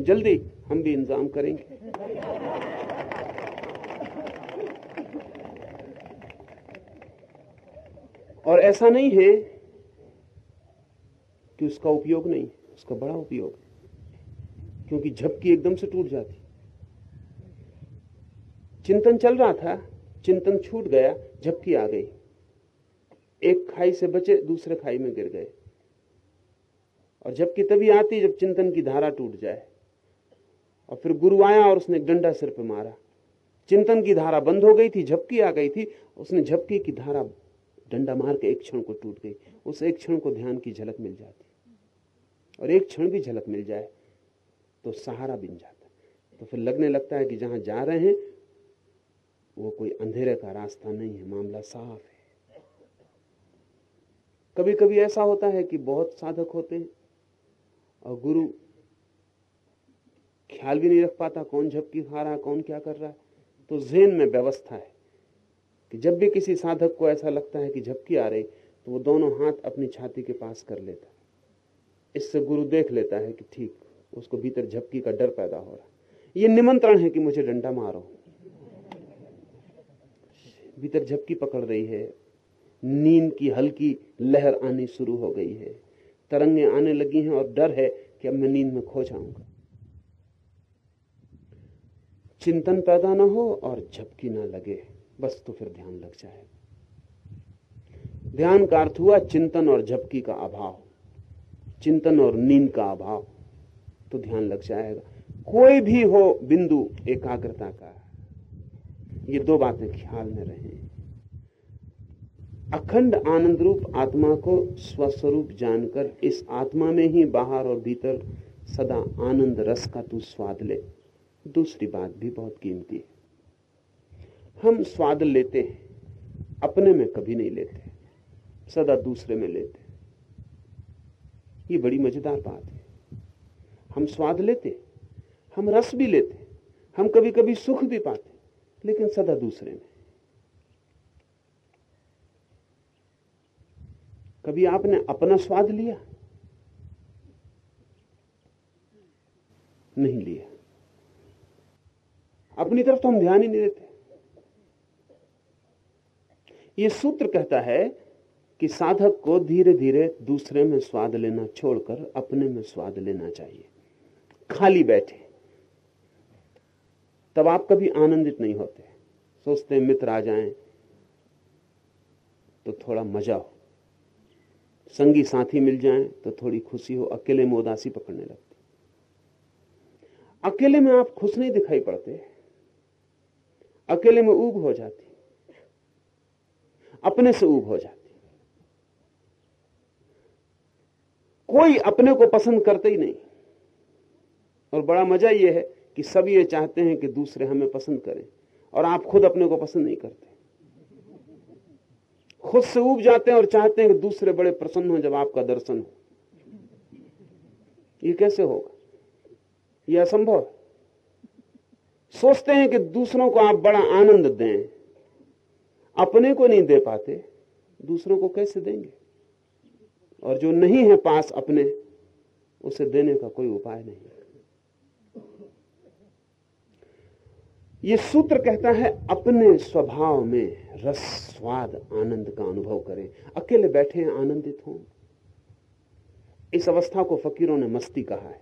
Speaker 2: जल्दी हम भी इंतज़ाम करेंगे। और ऐसा नहीं है कि उसका उपयोग नहीं, उसका बड़ा उपयोग है। क्योंकि झपकी एकदम से टूट जाती। चिंतन चल रहा था, चिंतन छूट गया, झपकी आ गई। एक खाई से बचे, दूसरे खाई में गिर गए। और झपकी तभी आती जब चिंतन की धारा टूट जाए। और फिर गुरु आया और उसने डंडा सिर पे मारा। चिंतन की धारा बंद हो गई थी, झपकी आ गई थी, उसने झपकी की धारा डंडा मार के एक क्षण को टूट गई। उस एक क्षण को ध्यान की झलक मिल जाती। और एक क्षण भी झलक मिल जाए तो सहारा बिन जाता। तो फिर लगने लगता है कि जहाँ जा रहे हैं, वो कोई अंधेरे का रास्ता नहीं है, मामला साफ़ है। कभी कभी ऐसा होता है कि बहुत साधक होते हैं, और गुरु ख्याल भी नहीं रख पाता, कौन झपकी खा रहा कौन क्या कर रहा है तो जेन में व्यवस्था है। कि जब भी किसी साधक को ऐसा लगता है कि झपकी आ रही तो वो दोनों हाथ अपनी छाती के पास कर लेता है। इससे गुरु देख लेता है कि ठीक, उसको भीतर झपकी का डर पैदा हो रहा है। ये निमंत्रण है कि मुझे डंडा मारो। भीतर झपकी पकड़ रही है। नींद की हल्की लहर आनी शुरू हो गई है। तरंगे आने लगी हैं और डर है कि अब मैं नींद में खो जाऊँगा। चिंतन पैदा ना हो और झपकी ना लगे। बस तो फिर ध्यान लग जाएगा। ध्यान का अर्थ हुआ चिंतन और झपकी का अभाव। चिंतन और नींद का अभाव तो ध्यान लग जाएगा। कोई भी हो, बिंदु एकाग्रता का ये दो बातें ख्याल में रहे। अखंड आनंद रूप आत्मा को स्वस्वरूप जानकर इस आत्मा में ही बाहर और भीतर सदा आनंद रस का तू स्वाद ले। दूसरी बात भी बहुत कीमती है। हम स्वाद लेते हैं, अपने में कभी नहीं लेते, सदा दूसरे में लेते ये बड़ी मज़ेदार बात है। हम स्वाद लेते हम रस भी लेते हम कभी कभी सुख भी पाते लेकिन सदा दूसरे में। कभी आपने अपना स्वाद लिया? नहीं लिया। अपनी तरफ़ तो हम ध्यान ही नहीं देते। यह सूत्र कहता है कि साधक को धीरे धीरे दूसरे में स्वाद लेना छोड़कर अपने में स्वाद लेना चाहिए। खाली बैठे। तब आप कभी आनंदित नहीं होते। सोचते मित्र आ जाएँ तो थोड़ा मज़ा हो। संगी साथी मिल जाएँ तो थोड़ी खुशी हो। अकेले में उदासी पकड़ने लगती। अकेले में आप खुश नहीं दिखाई पड़ते। अकेले में ऊब हो जाती। अपने से ऊब हो जाती कोई अपने को पसंद करते ही नहीं। और बड़ा मज़ा यह है कि सब ये चाहते हैं कि दूसरे हमें पसंद करें और आप खुद अपने को पसंद नहीं करते। खुद से उब जाते हैं और चाहते हैं कि दूसरे बड़े प्रसन्न हो जब आपका दर्शन हो। ये कैसे होगा? यह असंभव सोचते हैं कि दूसरों को आप बड़ा आनंद दें। अपने को नहीं दे पाते, दूसरों को कैसे देंगे? और जो नहीं है पास अपने, उसे देने का कोई उपाय नहीं यह सूत्र कहता है, अपने स्वभाव में रस, स्वाद, आनंद का अनुभव करें। अकेले बैठे हैं आनंदित हों। इस अवस्था को फकीरों ने मस्ती कहा है।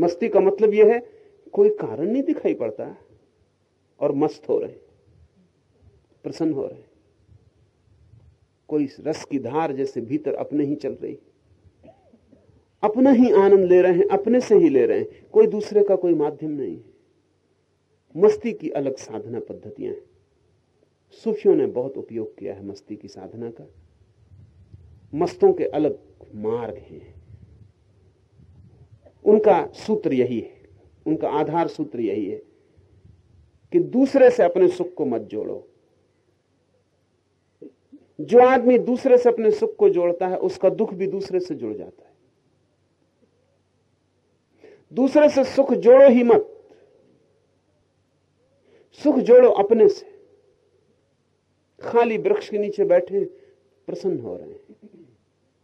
Speaker 2: मस्ती का मतलब यह है, कोई कारण नहीं दिखाई पड़ता, और मस्त हो रहे। प्रसन्न हो रहे कोई रस की धार जैसे भीतर अपने ही चल रही। अपना ही आनंद ले रहे हैं, अपने से ही ले रहे हैं। कोई दूसरे का कोई माध्यम नहीं है। मस्ती की अलग साधना पद्धतियाँ हैं। सूफियों ने बहुत उपयोग किया है मस्ती की साधना का। मस्तों के अलग मार्ग हैं। उनका सूत्र यही है। उनका आधार सूत्र यही है कि दूसरे से अपने सुख को मत जोड़ो। जो आदमी दूसरे से अपने सुख को जोड़ता है, उसका दुख भी दूसरे से जुड़ जाता है। दूसरे से सुख जोड़ो ही मत। सुख जोड़ो अपने से। खाली वृक्ष के नीचे बैठे प्रसन्न हो रहे हैं।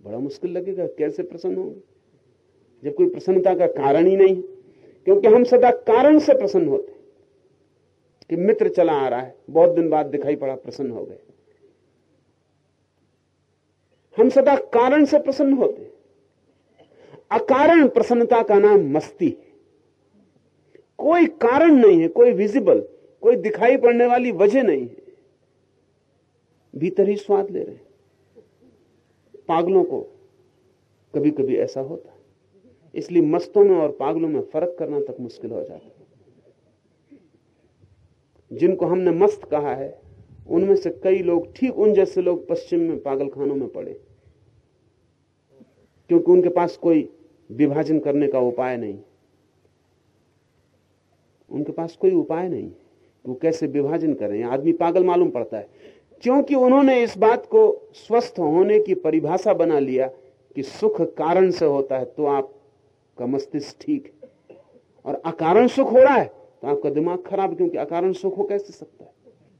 Speaker 2: बड़ा मुश्किल लगेगा, कैसे प्रसन्न होंगे? जब कोई प्रसन्नता का कारण ही नहीं, क्योंकि हम सदा कारण से प्रसन्न होते हैं कि मित्र चला आ रहा है, बहुत दिन बाद दिखाई पड़ा, प्रसन्न हो गए। हम सदा कारण से प्रसन्न होते अकारण प्रसन्नता का नाम मस्ती है। कोई कारण नहीं है, कोई विजिबल कोई दिखाई पड़ने वाली वजह नहीं है। भीतर ही स्वाद ले रहे पागलों को कभी कभी ऐसा होता इसलिए मस्तों में और पागलों में फ़र्क करना तक मुश्किल हो जाता जिनको हमने मस्त कहा है, उनमें से कई लोग ठीक उन जैसे लोग पश्चिम में पागलखानों में पड़े। क्योंकि उनके पास कोई विभाजन करने का उपाय नहीं। उनके पास कोई उपाय नहीं। वो कैसे विभाजन करें? आदमी पागल मालूम पड़ता है। क्योंकि उन्होंने इस बात को स्वस्थ होने की परिभाषा बना लिया कि सुख कारण से होता है तो आपका मस्तिष्क ठीक है। और अकारण सुख हो रहा है तो आपका दिमाग खराब, क्योंकि अकारण सुख हो कैसे सकता है?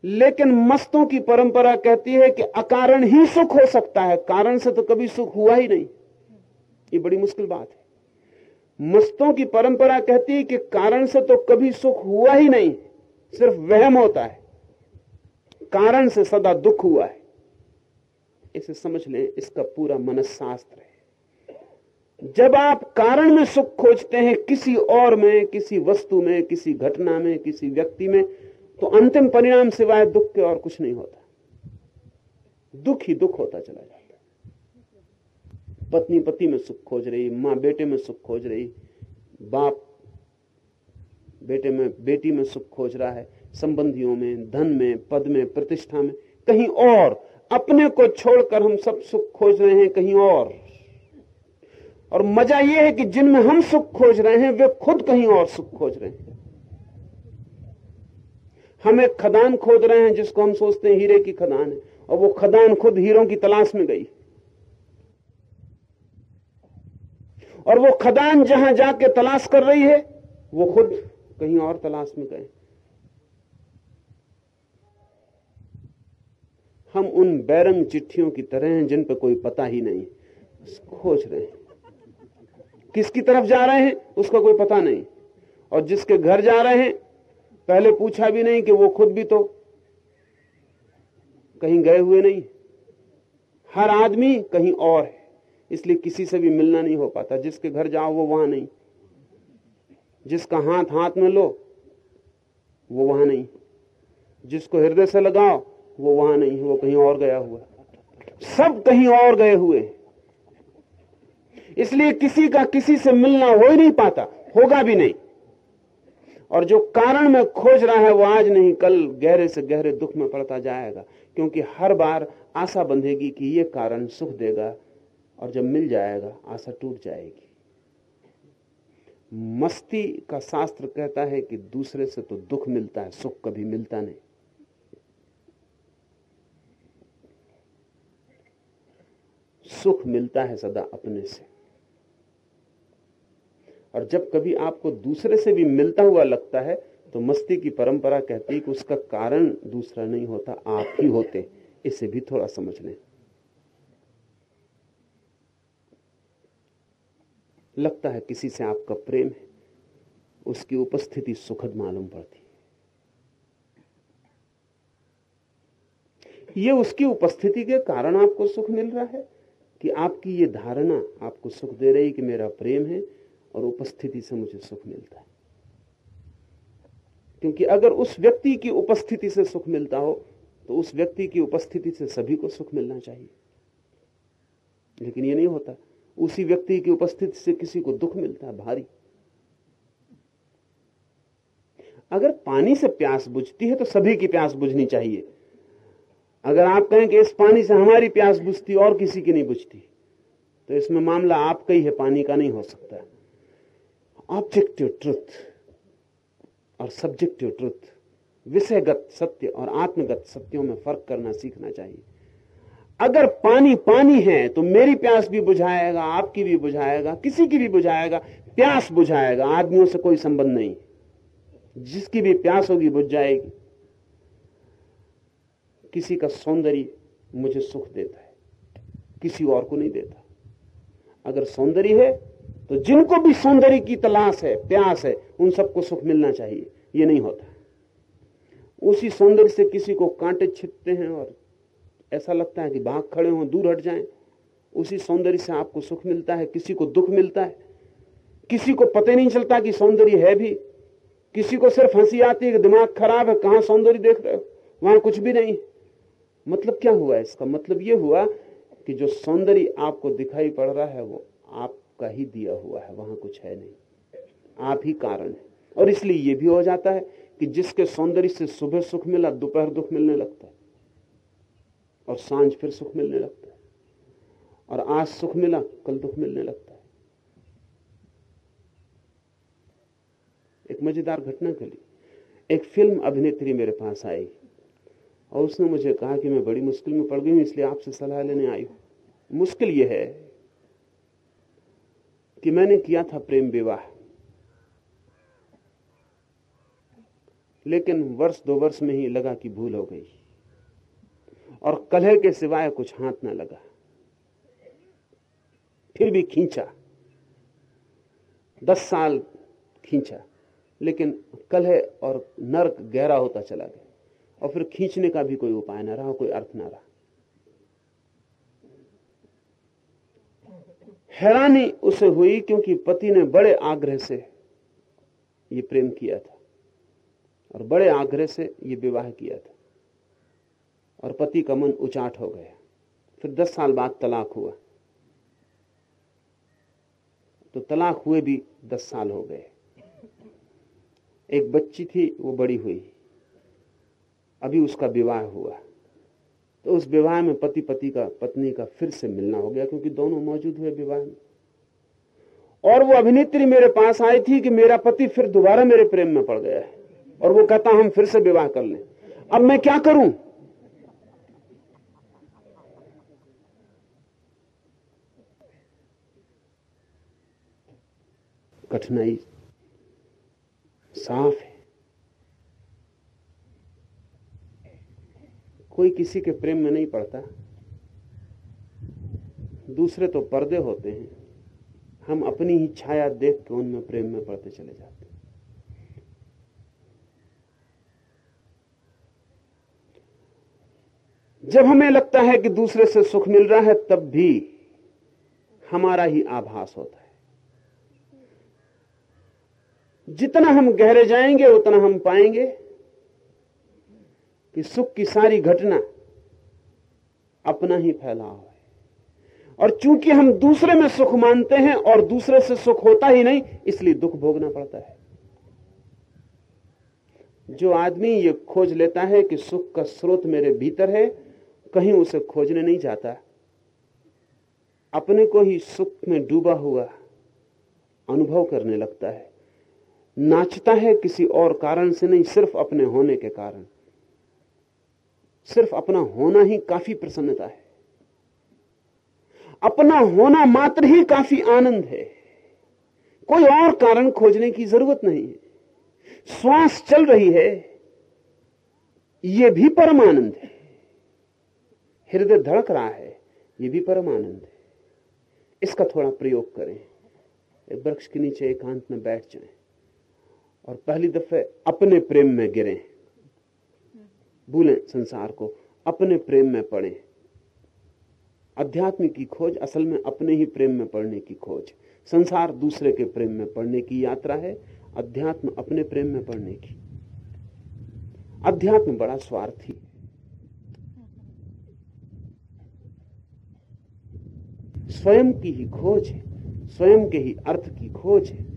Speaker 2: लेकिन मस्तों की परंपरा कहती है कि अकारण ही सुख हो सकता है। कारण से तो कभी सुख हुआ ही नहीं। ये बड़ी मुश्किल बात है। मस्तों की परंपरा कहती है कि कारण से तो कभी सुख हुआ ही नहीं, सिर्फ़ वहम होता है। कारण से सदा दुख हुआ है। इसे समझ लें, इसका पूरा मनशास्त्र है। जब आप कारण में सुख खोजते हैं किसी और में, किसी वस्तु में, किसी घटना में, किसी व्यक्ति में तो अंतिम परिणाम सिवाय दुख के और कुछ नहीं होता। दुख ही दुख होता चला जाता पत्नी पति में सुख खोज रही माँ बेटे में सुख खोज रही, बाप बेटे में, बेटी में सुख खोज रहा है, संबंधियों में, धन में, पद में, प्रतिष्ठा में, कहीं और, अपने को छोड़कर हम सब सुख खोज रहे हैं कहीं और। और मज़ा यह है कि जिनमें हम सुख खोज रहे हैं, वे खुद कहीं और सुख खोज रहे हैं। हम एक खदान खोद रहे हैं जिसको हम सोचते हैं हीरे की खदान है, और वो खदान खुद हीरों की तलाश में गई। और वो खदान जहाँ जाके तलाश कर रही है, वो खुद कहीं और तलाश में गए। हम उन बैरंग चिट्ठियों की तरह हैं जिन पर कोई पता ही नहीं। खोज रहे हैं। किसकी तरफ़ जा रहे हैं, उसका कोई पता नहीं। और जिसके घर जा रहे हैं, पहले पूछा भी नहीं कि वो खुद भी तो कहीं गए हुए नहीं। हर आदमी कहीं और है। इसलिए किसी से भी मिलना नहीं हो पाता। जिसके घर जाओ, वो वहाँ नहीं। जिसका हाथ हाथ में लो, वो वहाँ नहीं। जिसको हृदय से लगाओ, वो वहाँ नहीं। वो कहीं और गया हुआ। सब कहीं और गए हुए। इसलिए किसी का किसी से मिलना हो ही नहीं पाता, होगा भी नहीं। और जो कारण में खोज रहा है, वो आज नहीं, कल गहरे से गहरे दुख में पड़ता जाएगा। क्योंकि हर बार आशा बंधेगी कि ये कारण सुख देगा। और जब मिल जाएगा, आशा टूट जाएगी। मस्ती का शास्त्र कहता है कि दूसरे से तो दुख मिलता है, सुख कभी मिलता नहीं। सुख मिलता है सदा अपने से। और जब कभी आपको दूसरे से भी मिलता हुआ लगता है तो मस्ती की परंपरा कहती है कि उसका कारण दूसरा नहीं होता, आप ही होते। इसे भी थोड़ा समझ लें। लगता है किसी से आपका प्रेम है। उसकी उपस्थिति सुखद मालूम पड़ती है। ये उसकी उपस्थिति के कारण आपको सुख मिल रहा है कि आपकी ये धारणा आपको सुख दे रही कि मेरा प्रेम है और उपस्थिति से मुझे सुख मिलता है। क्योंकि अगर उस व्यक्ति की उपस्थिति से सुख मिलता हो तो उस व्यक्ति की उपस्थिति से सभी को सुख मिलना चाहिए। लेकिन ये नहीं होता। उसी व्यक्ति की उपस्थिति से किसी को दुख मिलता है, भारी। अगर पानी से प्यास बुझती है तो सभी की प्यास बुझनी चाहिए। अगर आप कहें कि इस पानी से हमारी प्यास बुझती और किसी की नहीं बुझती तो इसमें मामला आपका ही है, पानी का नहीं हो सकता ऑब्जेक्टिव ट्रुथ और सब्जेक्टिव ट्रुथ विषयगत सत्य और आत्मगत सत्यों में फ़र्क करना सीखना चाहिए। अगर पानी पानी है तो मेरी प्यास भी बुझाएगा, आपकी भी बुझाएगा, किसी की भी बुझाएगा, प्यास बुझाएगा, आदमियों से कोई संबंध नहीं। जिसकी भी प्यास होगी, बुझ जाएगी। किसी का सौंदर्य मुझे सुख देता है, किसी और को नहीं देता। अगर सौंदर्य है तो जिनको भी सौंदर्य की तलाश है, प्यास है, उन सबको सुख मिलना चाहिए, ये नहीं होता। उसी सौंदर्य से किसी को कांटे छिपते हैं और ऐसा लगता है कि भाग खड़े हों, दूर हट जाएँ। उसी सौंदर्य से आपको सुख मिलता है, किसी को दुख मिलता है। किसी को पता नहीं चलता कि सौंदर्य है भी। किसी को सिर्फ़ हँसी आती है कि दिमाग खराब है, कहाँ सौंदर्य देख रहे हो? वहाँ कुछ भी नहीं। मतलब क्या हुआ इसका? मतलब यह हुआ कि जो सौंदर्य आपको दिखाई पड़ रहा है, वो आपका ही दिया हुआ है, वहाँ कुछ है नहीं। आप ही कारण है। और इसलिए यह भी हो जाता है कि जिसके सौंदर्य से सुबह सुख मिला, दोपहर दुख मिलने लगता है। और साँझ फिर सुख मिलने लगता है। और आज सुख मिला, कल दुख मिलने लगता है। एक मज़ेदार घटना लिए एक फ़िल्म अभिनेत्री मेरे पास आई और उसने मुझे कहा कि मैं बड़ी मुश्किल में पड़ गई हूँ, इसलिए आपसे सलाह लेने आई हूँ। मुश्किल यह है कि मैंने किया था प्रेम विवाह। लेकिन वर्ष दो वर्ष में ही लगा कि भूल हो गई। और कलह के सिवाय कुछ हाथ ना लगा। फिर भी खींचा। दस साल खींचा, लेकिन कलह और नर्क गहरा होता चला गया। और फिर खींचने का भी कोई उपाय ना रहा, कोई अर्थ ना रहा। हैरानी उसे हुई क्योंकि पति ने बड़े आग्रह से ये प्रेम किया था और बड़े आग्रह से ये विवाह किया था। और पति का मन उचाट हो गया। फिर दस साल बाद तलाक हुआ। तो तलाक हुए भी दस साल हो गए। एक बच्ची थी, वो बड़ी हुई। अभी उसका विवाह हुआ। तो उस विवाह में पति पति का, पत्नी का फिर से मिलना हो गया, क्योंकि दोनों मौजूद हुए विवाह में। और वो अभिनेत्री मेरे पास आई थी कि मेरा पति फिर दोबारा मेरे प्रेम में पड़ गया है। और वो कहता, हम फिर से विवाह कर लें। अब मैं क्या करूँ? कठिनाई साफ़ है। कोई किसी के प्रेम में नहीं पड़ता। दूसरे तो पर्दे होते हैं। हम अपनी ही छाया देख के उनमें प्रेम में पड़ते चले जाते हैं। जब हमें लगता है कि दूसरे से सुख मिल रहा है, तब भी हमारा ही आभास होता है। जितना हम गहरे जाएँगे, उतना हम पाएँगे कि सुख की सारी घटना अपना ही फैलाव है। और चूँकि हम दूसरे में सुख मानते हैं और दूसरे से सुख होता ही नहीं, इसलिए दुख भोगना पड़ता है। जो आदमी ये खोज लेता है कि सुख का स्रोत मेरे भीतर है, कहीं उसे खोजने नहीं जाता। अपने को ही सुख में डूबा हुआ अनुभव करने लगता है। नाचता है किसी और कारण से नहीं, सिर्फ़ अपने होने के कारण। सिर्फ़ अपना होना ही काफ़ी प्रसन्नता है। अपना होना मात्र ही काफ़ी आनंद है। कोई और कारण खोजने की ज़रूरत नहीं है। श्वास चल रही है यह भी परम आनंद है। हृदय धड़क रहा है यह भी परम आनंद है। इसका थोड़ा प्रयोग करें। वृक्ष के नीचे एकांत में बैठ जाएँ। और पहली दफे अपने प्रेम में गिरे। भूलें संसार को, अपने प्रेम में पड़े। अध्यात्म की खोज असल में अपने ही प्रेम में पड़ने की खोज। संसार दूसरे के प्रेम में पड़ने की यात्रा है, अध्यात्म अपने प्रेम में पड़ने की। अध्यात्म बड़ा स्वार्थी। स्वयं की ही खोज है, स्वयं के ही अर्थ की खोज है।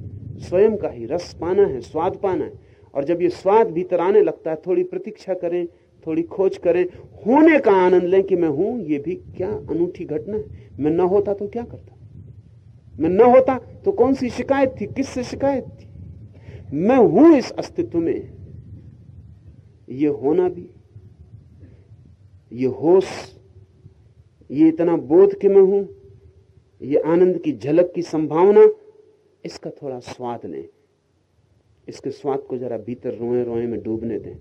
Speaker 2: स्वयं का ही रस पाना है, स्वाद पाना है। और जब ये स्वाद भीतर आने लगता है, थोड़ी प्रतीक्षा करें, थोड़ी खोज करें, होने का आनंद लें कि मैं हूँ, ये भी क्या अनूठी घटना है। मैं न होता तो क्या करता? मैं न होता तो कौन सी शिकायत थी? किससे शिकायत थी? मैं हूँ इस अस्तित्व में। ये होना भी, ये होश, ये इतना बोध कि मैं हूँ, ये आनंद की झलक की संभावना इसका थोड़ा स्वाद लें। इसके स्वाद को जरा भीतर रोए रोए में डूबने दें।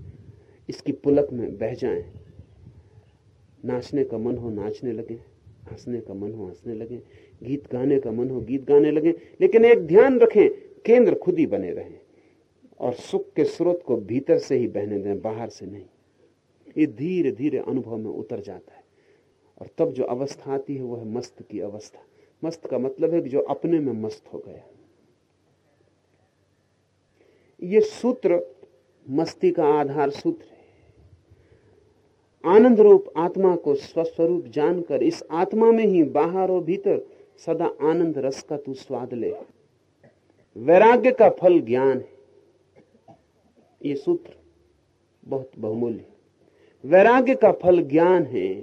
Speaker 2: इसकी पुलक में बह जाएँ। नाचने का मन हो नाचने लगे, हंसने का मन हो हंसने लगे, गीत गाने का मन हो गीत गाने लगे, लेकिन एक ध्यान रखें, केंद्र खुद ही बने रहें और सुख के स्रोत को भीतर से ही बहने दें, बाहर से नहीं। ये धीरे धीरे अनुभव में उतर जाता है। और तब जो अवस्था आती है वो है मस्त की अवस्था। मस्त का मतलब है कि जो अपने में मस्त हो गया। ये सूत्र मस्ती का आधार सूत्र है। आनंद रूप आत्मा को स्वस्वरूप जानकर इस आत्मा में ही बाहर और भीतर सदा आनंद रस का तू स्वाद ले। वैराग्य का फल ज्ञान है। ये सूत्र बहुत बहुमूल्य वैराग्य का फल ज्ञान है।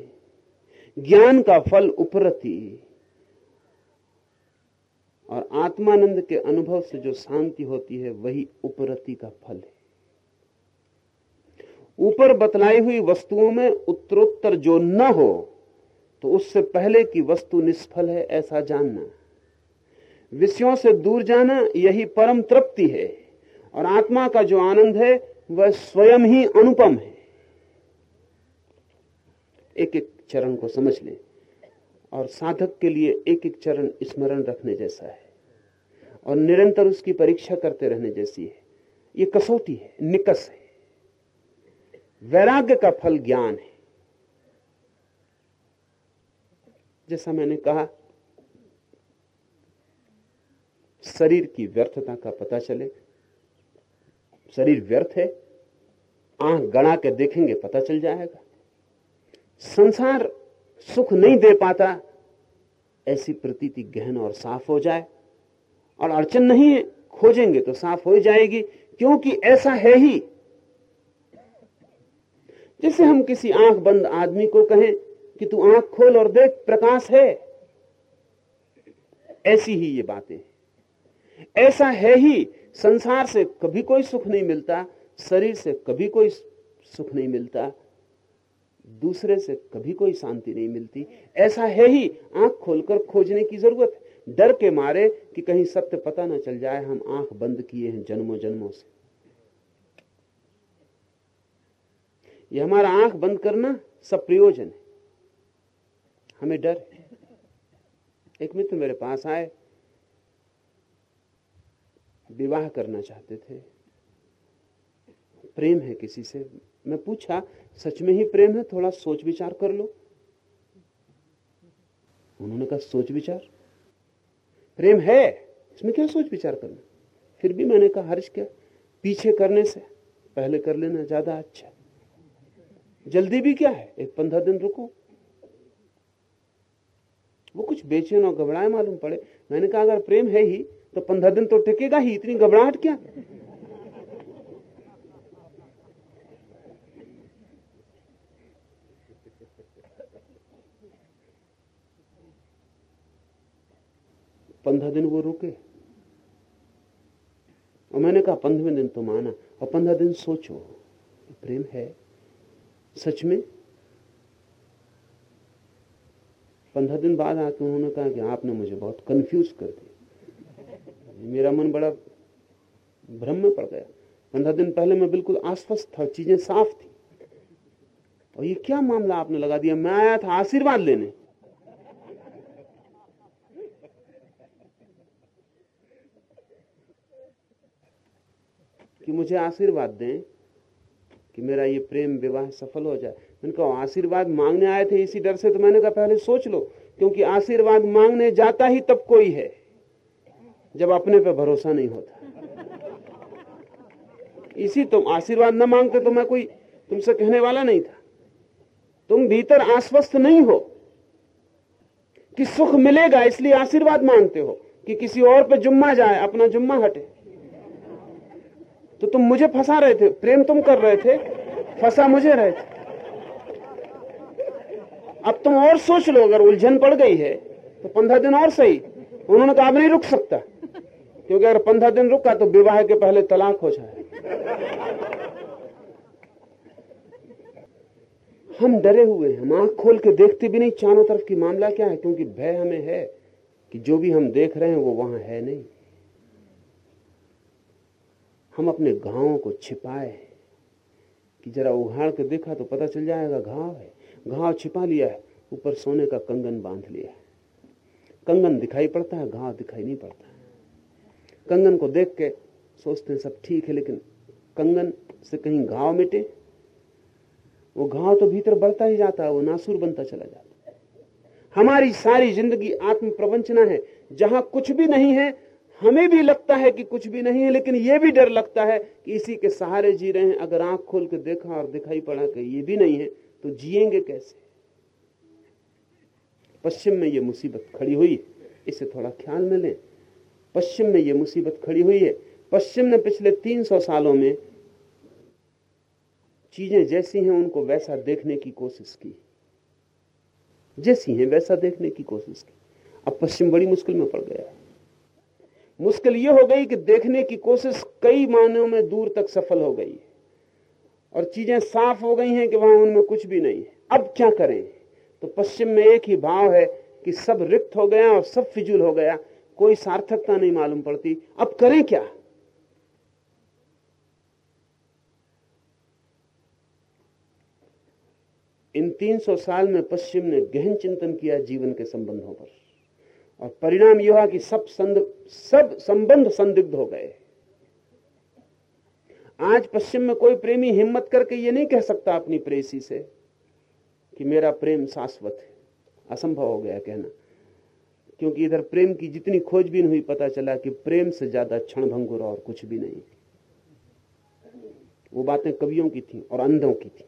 Speaker 2: ज्ञान का फल उपरति। और आत्मानंद के अनुभव से जो शांति होती है, वही उपरति का फल है। ऊपर बतलाई हुई वस्तुओं में उत्तरोत्तर जो न हो तो उससे पहले की वस्तु निष्फल है, ऐसा जानना। विषयों से दूर जाना, यही परम तृप्ति है। और आत्मा का जो आनंद है, वह स्वयं ही अनुपम है। एक एक चरण को समझ लें। और साधक के लिए एक एक चरण स्मरण रखने जैसा है। और निरंतर उसकी परीक्षा करते रहने जैसी है। ये कसौटी है, निकस है। वैराग्य का फल ज्ञान है। जैसा मैंने कहा, शरीर की व्यर्थता का पता चले। शरीर व्यर्थ है, आँख गड़ा के देखेंगे, पता चल जाएगा। संसार सुख नहीं दे पाता, ऐसी प्रतीति गहन और साफ़ हो जाए। और अड़चन नहीं है खोजेंगे तो साफ़ हो जाएगी, क्योंकि ऐसा है ही। जैसे हम किसी आँख बंद आदमी को कहें कि तू आँख खोल और देख, प्रकाश है। ऐसी ही ये बातें ऐसा है ही, संसार से कभी कोई सुख नहीं मिलता, शरीर से कभी कोई सुख नहीं मिलता दूसरे से कभी कोई शांति नहीं मिलती। ऐसा है ही, आँख खोलकर खोजने की ज़रूरत है। डर के मारे कि कहीं सत्य पता ना चल जाए, हम आँख बंद किए हैं जन्मों जन्मों से। ये हमारा आँख बंद करना सब प्रयोजन है। हमें डर एक मित्र मेरे पास आए, विवाह करना चाहते थे। प्रेम है किसी से। मैं पूछा सच में ही प्रेम है, थोड़ा सोच विचार कर लो। उन्होंने कहा, सोच विचार? प्रेम है, इसमें क्या सोच विचार करना? फिर भी मैंने कहा, हर्ष क्या? पीछे करने से। पहले कर लेना, ज़्यादा अच्छा जल्दी भी क्या है? एक पंद्रह दिन रुको। वो कुछ बेचैन और घबराए मालूम पड़े। मैंने कहा, अगर प्रेम है ही तो पंद्रह दिन तो टिकेगा ही, इतनी घबराहट क्या? पंद्रह दिन वो रुके। और मैंने कहा, पंद्रहवें दिन तो माना। और पंद्रह दिन सोचो प्रेम है? सच में? पंद्रह दिन बाद आके उन्होंने कहा कि आपने मुझे बहुत कंफ्यूज कर दिया। मेरा मन बड़ा भ्रम में पड़ गया। पंद्रह दिन पहले मैं बिल्कुल आश्वस्त था, चीज़ें साफ़ थी। और ये क्या मामला आपने लगा दिया? मैं आया था आशीर्वाद लेने। कि मुझे आशीर्वाद दें कि मेरा ये प्रेम विवाह सफल हो जाए। मैंने कहा, आशीर्वाद मांगने आए थे इसी डर से तो मैंने कहा, पहले सोच लो, क्योंकि आशीर्वाद मांगने जाता ही तब कोई है, जब अपने पे भरोसा नहीं होता। इसी तुम आशीर्वाद न मांगते तो मैं कोई तुमसे कहने वाला नहीं था। तुम भीतर आश्वस्त नहीं हो कि सुख मिलेगा, इसलिए आशीर्वाद मांगते हो कि किसी और पे जुम्मा जाए, अपना जुम्मा हटे। तो तुम मुझे फंसा रहे थे, प्रेम तुम कर रहे थे, फंसा मुझे रहे थे। अब तुम और सोच लो, अगर उलझन पड़ गई है तो पंद्रह दिन और सही, उन्होंने कहा अब नहीं रुक सकता। क्योंकि अगर पंद्रह दिन रुका तो विवाह के पहले तलाक हो जाए। हम डरे हुए हैं आँख खोल के देखते भी नहीं, चारों तरफ़ की मामला क्या है, क्योंकि भय हमें है कि जो भी हम देख रहे हैं, वो वहाँ है नहीं। हम अपने घावों को छिपाए कि जरा उघाड़ के देखा तो पता चल जाएगा, घाव है। घाव छिपा लिया है, ऊपर सोने का कंगन बाँध लिया है। कंगन दिखाई पड़ता है, घाव दिखाई नहीं पड़ता। कंगन को देख के सोचते हैं सब ठीक है, लेकिन कंगन से कहीं घाव मिटे, वो घाव तो भीतर बढ़ता ही जाता है, वो नासुर बनता चला जाता है। हमारी सारी ज़िंदगी आत्म प्रवंचना है। जहाँ कुछ भी नहीं है हमें भी लगता है कि कुछ भी नहीं है, लेकिन यह भी डर लगता है कि इसी के सहारे जी रहे हैं। अगर आँख खोल के देखा और दिखाई पड़ा कि ये भी नहीं है तो जिएँगे कैसे? पश्चिम में यह मुसीबत खड़ी हुई इसे थोड़ा ख्याल में लें। पश्चिम में यह मुसीबत खड़ी हुई है। पश्चिम ने पिछले 300 सालों में चीज़ें जैसी हैं, उनको वैसा देखने की कोशिश की। जैसी हैं, वैसा देखने की कोशिश की। अब पश्चिम बड़ी मुश्किल में पड़ गया। मुश्किल यह हो गई कि देखने की कोशिश कई मानों में दूर तक सफल हो गई और चीज़ें साफ़ हो गई हैं कि वहाँ उनमें कुछ भी नहीं है। अब क्या करें? तो पश्चिम में एक ही भाव है कि सब रिक्त हो गया और सब फिजूल हो गया। कोई सार्थकता नहीं मालूम पड़ती। अब करें क्या? इन 300 साल में पश्चिम ने गहन चिंतन किया जीवन के संबंधों पर। और परिणाम यह हुआ कि सब संद, सब संबंध संदिग्ध हो गए। आज पश्चिम में कोई प्रेमी हिम्मत करके ये नहीं कह सकता अपनी प्रेसी से कि मेरा प्रेम शाश्वत है। असंभव हो गया कहना। क्योंकि इधर प्रेम की जितनी खोजबीन हुई पता चला कि प्रेम से ज़्यादा क्षण भंगुर और कुछ भी नहीं। वो बातें कवियों की थी और अंधों की थी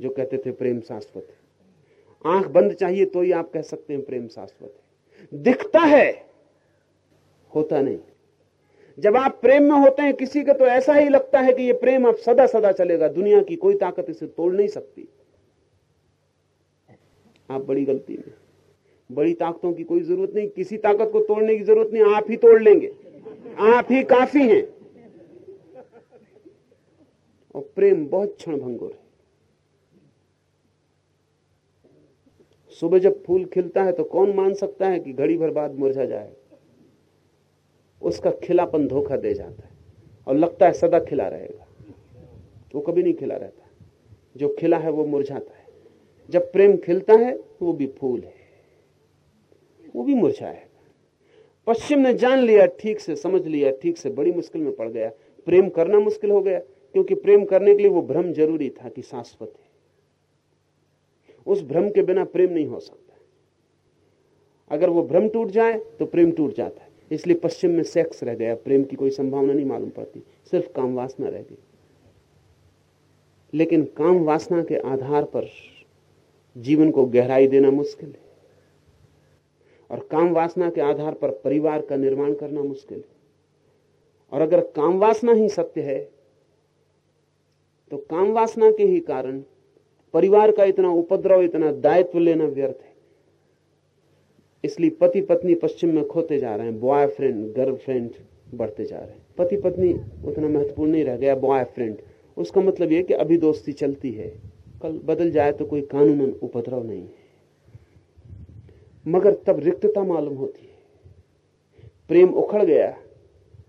Speaker 2: जो कहते थे प्रेम शाश्वत है। आँख बंद चाहिए तो ही आप कह सकते हैं प्रेम शाश्वत है। दिखता है, होता नहीं। जब आप प्रेम में होते हैं किसी का तो ऐसा ही लगता है कि ये प्रेम अब सदा सदा चलेगा। दुनिया की कोई ताकत इसे तोड़ नहीं सकती। आप बड़ी गलती में। बड़ी ताकतों की कोई ज़रूरत नहीं। किसी ताकत को तोड़ने की ज़रूरत नहीं। आप ही तोड़ लेंगे। आप ही काफ़ी हैं। और प्रेम बहुत क्षण भंगुर है। सुबह जब फूल खिलता है तो कौन मान सकता है कि घड़ी भर बाद मुरझा जाए? उसका खिलापन धोखा दे जाता है और लगता है सदा खिला रहेगा। वो कभी नहीं खिला रहता। जो खिला है वो मुरझाता है। जब प्रेम खिलता है तो वो भी फूल है। वो भी मुरझाएगा। पश्चिम ने जान लिया, ठीक से समझ लिया, ठीक से बड़ी मुश्किल में पड़ गया। प्रेम करना मुश्किल हो गया, क्योंकि प्रेम करने के लिए वो भ्रम ज़रूरी था कि शाश्वत उस भ्रम के बिना प्रेम नहीं हो सकता। अगर वो भ्रम टूट जाए तो प्रेम टूट जाता है। इसलिए पश्चिम में सेक्स रह गया। प्रेम की कोई संभावना नहीं मालूम पड़ती। सिर्फ़ काम वासना रह गई। लेकिन काम वासना के आधार पर जीवन को गहराई देना मुश्किल है। और काम वासना के आधार पर परिवार का निर्माण करना मुश्किल है। और अगर काम वासना ही सत्य है तो काम वासना के ही कारण परिवार का इतना उपद्रव, इतना दायित्व लेना व्यर्थ है। इसलिए पति पत्नी पश्चिम में खोते जा रहे हैं बॉयफ्रेंड गर्लफ्रेंड बढ़ते जा रहे हैं। पति पत्नी उतना महत्वपूर्ण नहीं रह गया बॉयफ्रेंड उसका मतलब यह कि अभी दोस्ती चलती है। कल बदल जाए तो कोई कानूनन उपद्रव नहीं है। मगर तब रिक्तता मालूम होती है। प्रेम उखड़ गया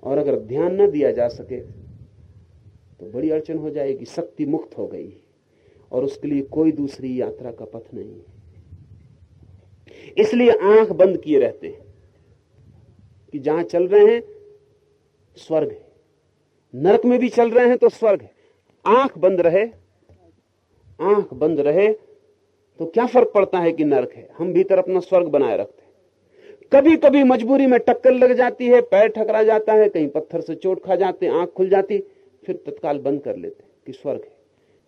Speaker 2: और अगर ध्यान न दिया जा सके तो बड़ी अड़चन हो जाएगी, शक्ति मुक्त हो गई। और उसके लिए कोई दूसरी यात्रा का पथ नहीं है। इसलिए आँख बंद किए रहते हैं कि जहाँ चल रहे हैं, स्वर्ग है। नरक में भी चल रहे हैं तो स्वर्ग है। आँख बंद रहे, आँख बंद रहे तो क्या फ़र्क पड़ता है कि नरक है? हम भीतर अपना स्वर्ग बनाए रखते हैं। कभी कभी मजबूरी में टक्कर लग जाती है, पैर ठकरा जाता है, कहीं पत्थर से चोट खा जाते आँख खुल जाती फिर तत्काल बंद कर लेते कि स्वर्ग है।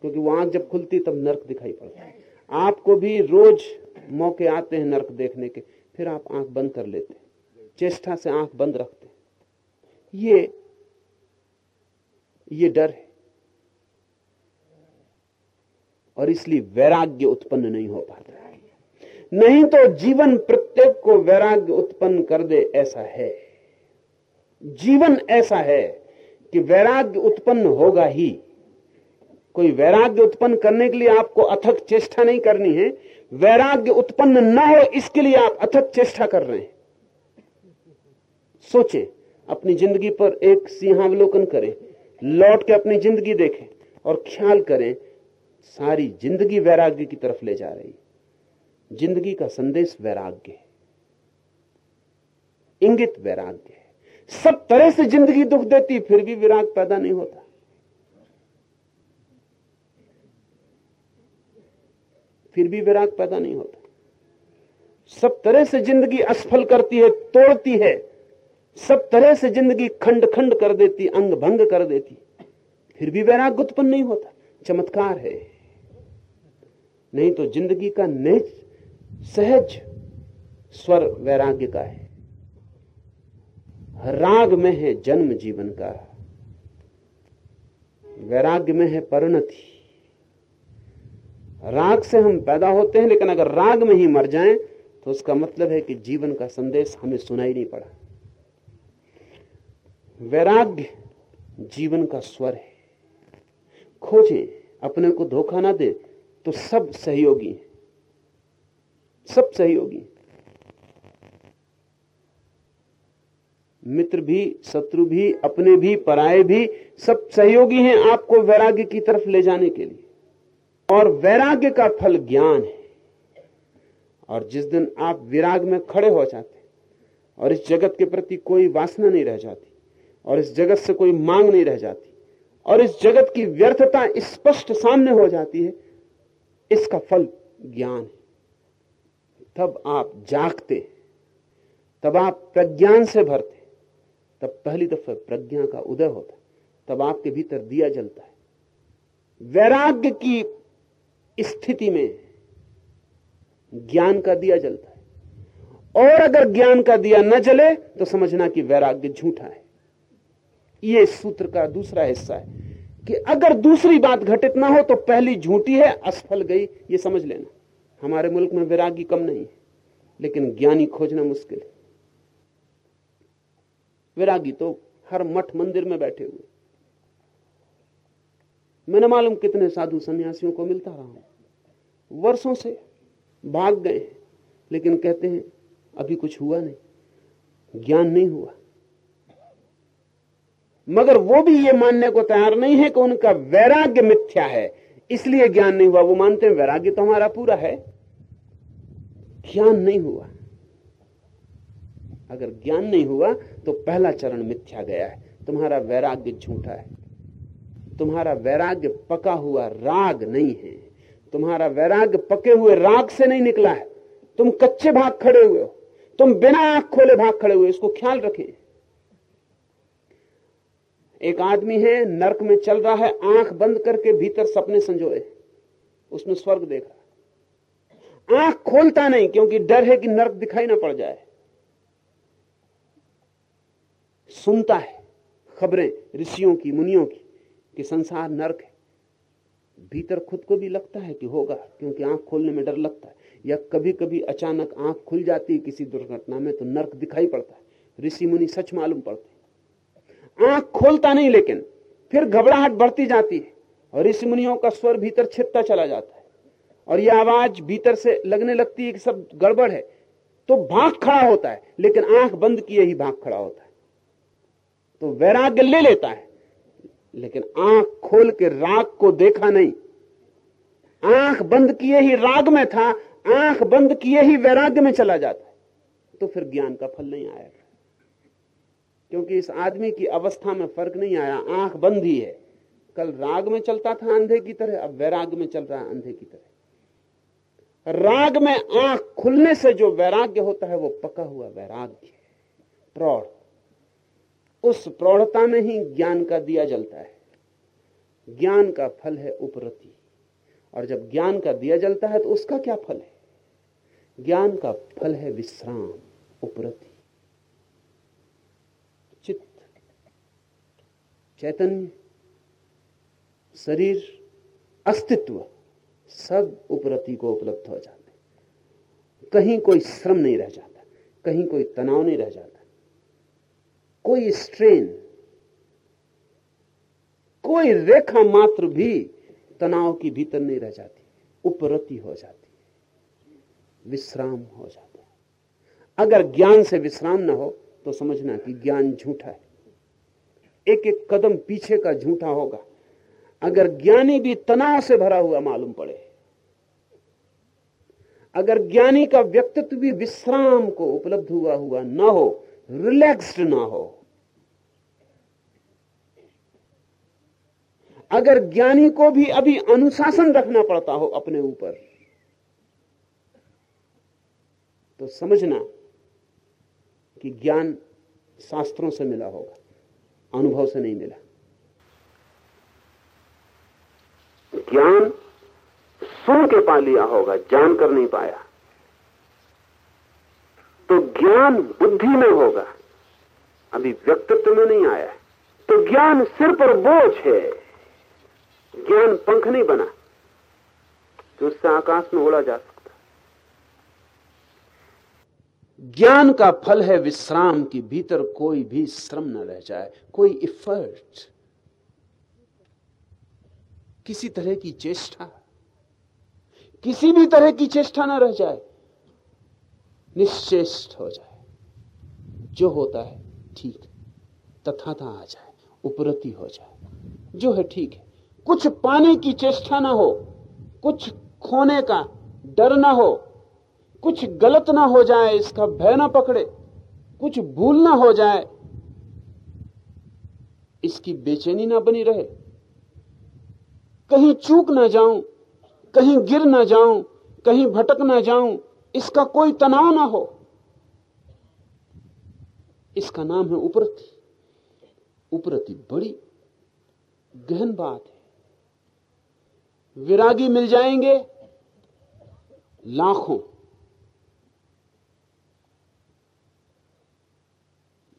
Speaker 2: क्योंकि वो आँख जब खुलती तब नरक दिखाई पड़ता है। आपको भी रोज मौके आते हैं नरक देखने के, फिर आप आँख बंद कर लेते चेष्टा से आँख बंद रखते ये ये डर है। और इसलिए वैराग्य उत्पन्न नहीं हो पाता नहीं तो जीवन प्रत्येक को वैराग्य उत्पन्न कर दे ऐसा है। जीवन ऐसा है कि वैराग्य उत्पन्न होगा ही। कोई वैराग्य उत्पन्न करने के लिए आपको अथक चेष्टा नहीं करनी है। वैराग्य उत्पन्न न हो, इसके लिए आप अथक चेष्टा कर रहे हैं। सोचें, अपनी ज़िंदगी पर एक सिंहावलोकन करें, लौट के अपनी ज़िंदगी देखें और ख्याल करें, सारी ज़िंदगी वैराग्य की तरफ़ ले जा रही ज़िंदगी का संदेश वैराग्य है। इंगित वैराग्य है। सब तरह से ज़िंदगी दुख देती, फिर भी विराग पैदा नहीं होता। फिर भी विराग पैदा नहीं होता। सब तरह से ज़िंदगी असफल करती है, तोड़ती है। सब तरह से ज़िंदगी खंड खंड कर देती अंग भंग कर देती। फिर भी वैराग उत्पन्न नहीं होता। चमत्कार है। नहीं तो ज़िंदगी का निज, सहज स्वर वैराग्य का है। राग में है जन्म जीवन का। वैराग्य में है परिणति। राग से हम पैदा होते हैं, लेकिन अगर राग में ही मर जाएँ तो उसका मतलब है कि जीवन का संदेश हमें सुनाई नहीं पड़ा। वैराग्य जीवन का स्वर है। खोजें, अपने को धोखा ना दे तो सब सहयोगी हैं। सब सहयोगी मित्र भी, शत्रु भी, अपने भी, पराये भी, सब सहयोगी हैं आपको वैराग्य की तरफ़ ले जाने के लिए। और वैराग्य का फल ज्ञान है। और जिस दिन आप विराग में खड़े हो जाते और इस जगत के प्रति कोई वासना नहीं रह जाती और इस जगत से कोई मांग नहीं रह जाती और इस जगत की व्यर्थता स्पष्ट सामने हो जाती है, इसका फल ज्ञान है। तब आप जागते, तब आप प्रज्ञान से भरते, तब पहली दफे प्रज्ञा का उदय होता, तब आपके भीतर दिया जलता है। वैराग्य की स्थिति में ज्ञान का दिया जलता है। और अगर ज्ञान का दिया न जले तो समझना कि वैराग्य झूठा है। यह सूत्र का दूसरा हिस्सा है कि अगर दूसरी बात घटित ना हो तो पहली झूठी है, असफल गई, ये समझ लेना। हमारे मुल्क में विरागी कम नहीं है, लेकिन ज्ञानी खोजना मुश्किल है। विरागी तो हर मठ मंदिर में बैठे हुए मैंने मालूम कितने साधु सन्यासियों को मिलता रहा हूँ। वर्षों से भाग गए लेकिन कहते हैं, अभी कुछ हुआ नहीं, ज्ञान नहीं हुआ। मगर वो भी ये मानने को तैयार नहीं है कि उनका वैराग्य मिथ्या है। इसलिए ज्ञान नहीं हुआ, वो मानते हैं, वैराग्य तो हमारा पूरा है। ज्ञान नहीं हुआ। अगर ज्ञान नहीं हुआ तो पहला चरण मिथ्या गया है। तुम्हारा वैराग्य झूठा है। तुम्हारा वैराग्य पका हुआ राग नहीं है। तुम्हारा वैराग्य पके हुए राग से नहीं निकला है। तुम कच्चे भाग खड़े हुए हो। तुम बिना आँख खोले भाग खड़े हुए इसको ख्याल रखें। एक आदमी है, नरक में चल रहा है, आँख बंद करके भीतर सपने संजोए। उसमें स्वर्ग देख। आँख खोलता नहीं, क्योंकि डर है कि नरक दिखाई ना पड़ जाए। सुनता है खबरें ऋषियों की, मुनियों की। कि संसार नरक है। भीतर खुद को भी लगता है कि होगा, क्योंकि आँख खोलने में डर लगता है। या कभी कभी अचानक आँख खुल जाती है किसी दुर्घटना में तो नर्क दिखाई पड़ता है। ऋषि मुनि सच मालूम पड़ते आँख खोलता नहीं, लेकिन फिर घबराहट बढ़ती जाती है और ऋषि मुनियों का स्वर भीतर छिपता चला जाता है। और यह आवाज़ भीतर से लगने लगती है कि सब गड़बड़ है तो भाग खड़ा होता है, लेकिन आँख बंद किए ही भाग खड़ा होता है। तो वैराग्य ले लेता है। लेकिन आँख खोल के राग को देखा नहीं। आँख बंद किए ही राग में था, आँख बंद किए ही वैराग्य में चला जाता है। तो फिर ज्ञान का फल नहीं आएगा क्योंकि इस आदमी की अवस्था में फ़र्क नहीं आया, आँख बंद ही है। कल राग में चलता था अंधे की तरह, अब वैराग में चल रहा है अंधे की तरह। राग में आँख खुलने से जो वैराग्य होता है, वो पका हुआ वैराग्य प्रौढ़। उस प्रौढ़ता में ही ज्ञान का दिया जलता है। ज्ञान का फल है उपरति। और जब ज्ञान का दिया जलता है तो उसका क्या फल है? ज्ञान का फल है विश्राम, उपरति। चित्त, चैतन्य, शरीर, अस्तित्व, सब उपरति को उपलब्ध हो जाते कहीं कोई श्रम नहीं रह जाता, कहीं कोई तनाव नहीं रह जाता। कोई स्ट्रेन, कोई रेखा मात्र भी तनाव की भीतर नहीं रह जाती, उपरति हो जाती, विश्राम हो जाता है। अगर ज्ञान से विश्राम ना हो तो समझना कि ज्ञान झूठा है। एक एक कदम पीछे का झूठा होगा। अगर ज्ञानी भी तनाव से भरा हुआ मालूम पड़े, अगर ज्ञानी का व्यक्तित्व भी विश्राम को उपलब्ध हुआ हुआ ना हो रिलैक्स्ड ना हो। अगर ज्ञानी को भी अभी अनुशासन रखना पड़ता हो अपने ऊपर तो समझना कि ज्ञान शास्त्रों से मिला होगा, अनुभव से नहीं मिला। ज्ञान सुन के पा लिया होगा, जान कर नहीं पाया। तो ज्ञान बुद्धि में होगा। अभी व्यक्तित्व में नहीं आया। तो ज्ञान सिर पर बोझ है। ज्ञान पंख नहीं बना। तो उससे आकाश में उड़ा जा सकता। ज्ञान का फल है विश्राम की भीतर कोई भी श्रम न रह जाए, कोई इफर्ट किसी तरह की चेष्टा, किसी भी तरह की चेष्टा न रह जाए। निश्चेष्ट हो जाए। जो होता है, ठीक तथाता आ जाए, उपरति हो जाए। जो है, ठीक है। कुछ पाने की चेष्टा ना हो, कुछ खोने का डर ना हो, कुछ गलत ना हो जाए, इसका भय ना पकड़े, कुछ भूल ना हो जाए, इसकी बेचैनी ना बनी रहे। कहीं चूक ना जाऊँ, कहीं गिर ना जाऊँ, कहीं भटक ना जाऊँ इसका कोई तनाव ना हो। इसका नाम है उपरति। उपरति बड़ी गहन बात है। विरागी मिल जाएँगे लाखों।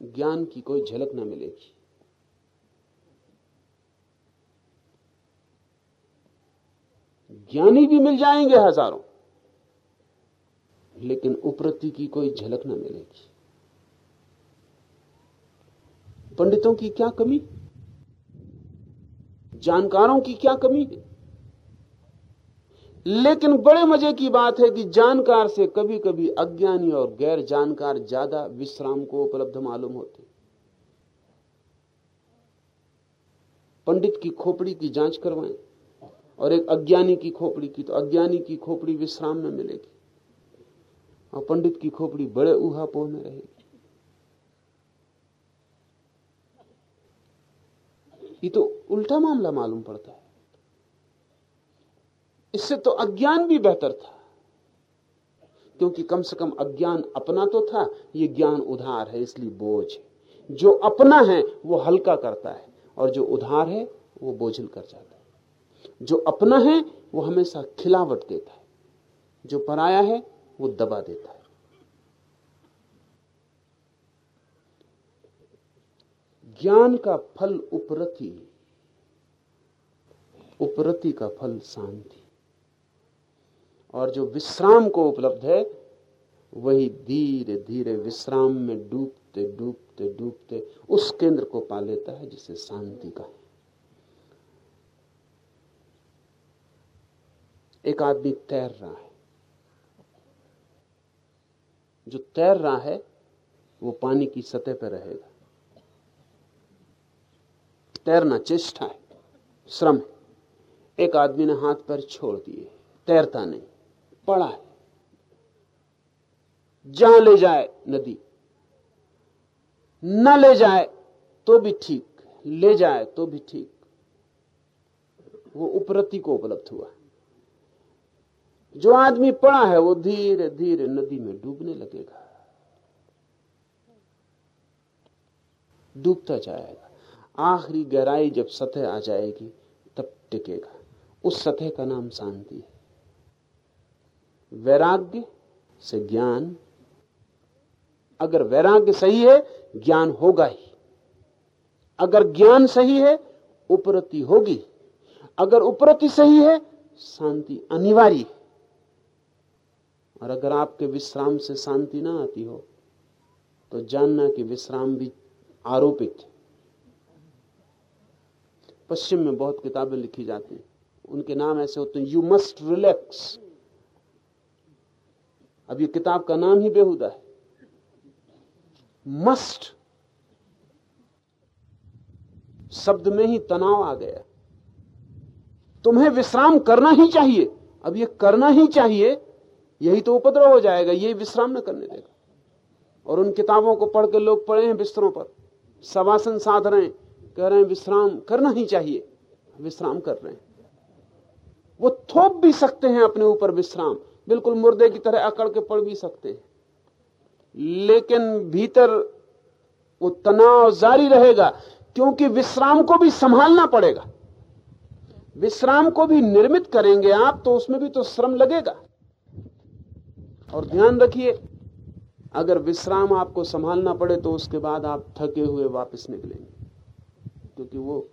Speaker 2: ज्ञान की कोई झलक ना मिलेगी। ज्ञानी भी मिल जाएँगे हज़ारों। लेकिन उपरति की कोई झलक न मिलेगी। पंडितों की क्या कमी? जानकारों की क्या कमी? है लेकिन बड़े मज़े की बात है कि जानकार से कभी कभी अज्ञानी और गैर जानकार ज़्यादा विश्राम को उपलब्ध मालूम होते। पंडित की खोपड़ी की जाँच करवाएँ और एक अज्ञानी की खोपड़ी की तो अज्ञानी की खोपड़ी विश्राम में मिलेगी। और पंडित की खोपड़ी बड़े ऊहापोह में रहेगी। ये तो उल्टा मामला मालूम पड़ता है। इससे तो अज्ञान भी बेहतर था। क्योंकि कम से कम अज्ञान अपना तो था, ये ज्ञान उधार है, इसलिए बोझ है। जो अपना है, वो हल्का करता है, और जो उधार है, वो बोझल कर जाता है। जो अपना है, वो हमेशा खिलावट देता है। जो पराया है वो दबा देता है। ज्ञान का फल उपरति उपरति का फल शांति। और जो विश्राम को उपलब्ध है, वही धीरे धीरे विश्राम में डूबते डूबते डूबते उस केंद्र को पा लेता है जिसे शांति का है। एक आदमी तैर रहा है। जो तैर रहा है, वो पानी की सतह पर रहेगा। तैरना चेष्टा है, श्रम है। एक आदमी ने हाथ पर छोड़ दिए, तैरता नहीं, पड़ा है। जहाँ ले जाए नदी, न ले जाए तो भी ठीक, ले जाए तो भी ठीक। वो उपरति को उपलब्ध हुआ। जो आदमी पड़ा है, वो धीरे धीरे नदी में डूबने लगेगा। डूबता जाएगा। आखिरी गहराई जब सतह आ जाएगी, तब टिकेगा। उस सतह का नाम शांति है। वैराग्य से ज्ञान, अगर वैराग्य सही है, ज्ञान होगा ही। अगर ज्ञान सही है, उपरति होगी। अगर उपरति सही है, शांति अनिवार्य है। और अगर आपके विश्राम से शांति ना आती हो तो जानना कि विश्राम भी आरोपित है। पश्चिम में बहुत किताबें लिखी जाती हैं। उनके नाम ऐसे होते हैं यू मस्ट रिलैक्स अब ये किताब का नाम ही बेहुदा है। मस्ट शब्द में ही तनाव आ गया। तुम्हें विश्राम करना ही चाहिए। अब ये करना ही चाहिए यही तो उपद्रव हो जाएगा यही विश्राम न करने देगा। और उन किताबों को पढ़ के लोग पढ़े हैं बिस्तरों पर। सवासन साध रहे हैं कह रहे हैं, विश्राम करना ही चाहिए। विश्राम कर रहे हैं। वो थोप भी सकते हैं अपने ऊपर विश्राम। बिल्कुल मुर्दे की तरह अकड़ के पड़ भी सकते हैं। लेकिन भीतर वो तनाव जारी रहेगा, क्योंकि विश्राम को भी संभालना पड़ेगा। विश्राम को भी निर्मित करेंगे आप तो उसमें भी तो श्रम लगेगा। और ध्यान रखिए, अगर विश्राम आपको संभालना पड़े तो उसके बाद आप थके हुए वापस निकलेंगे। क्योंकि वो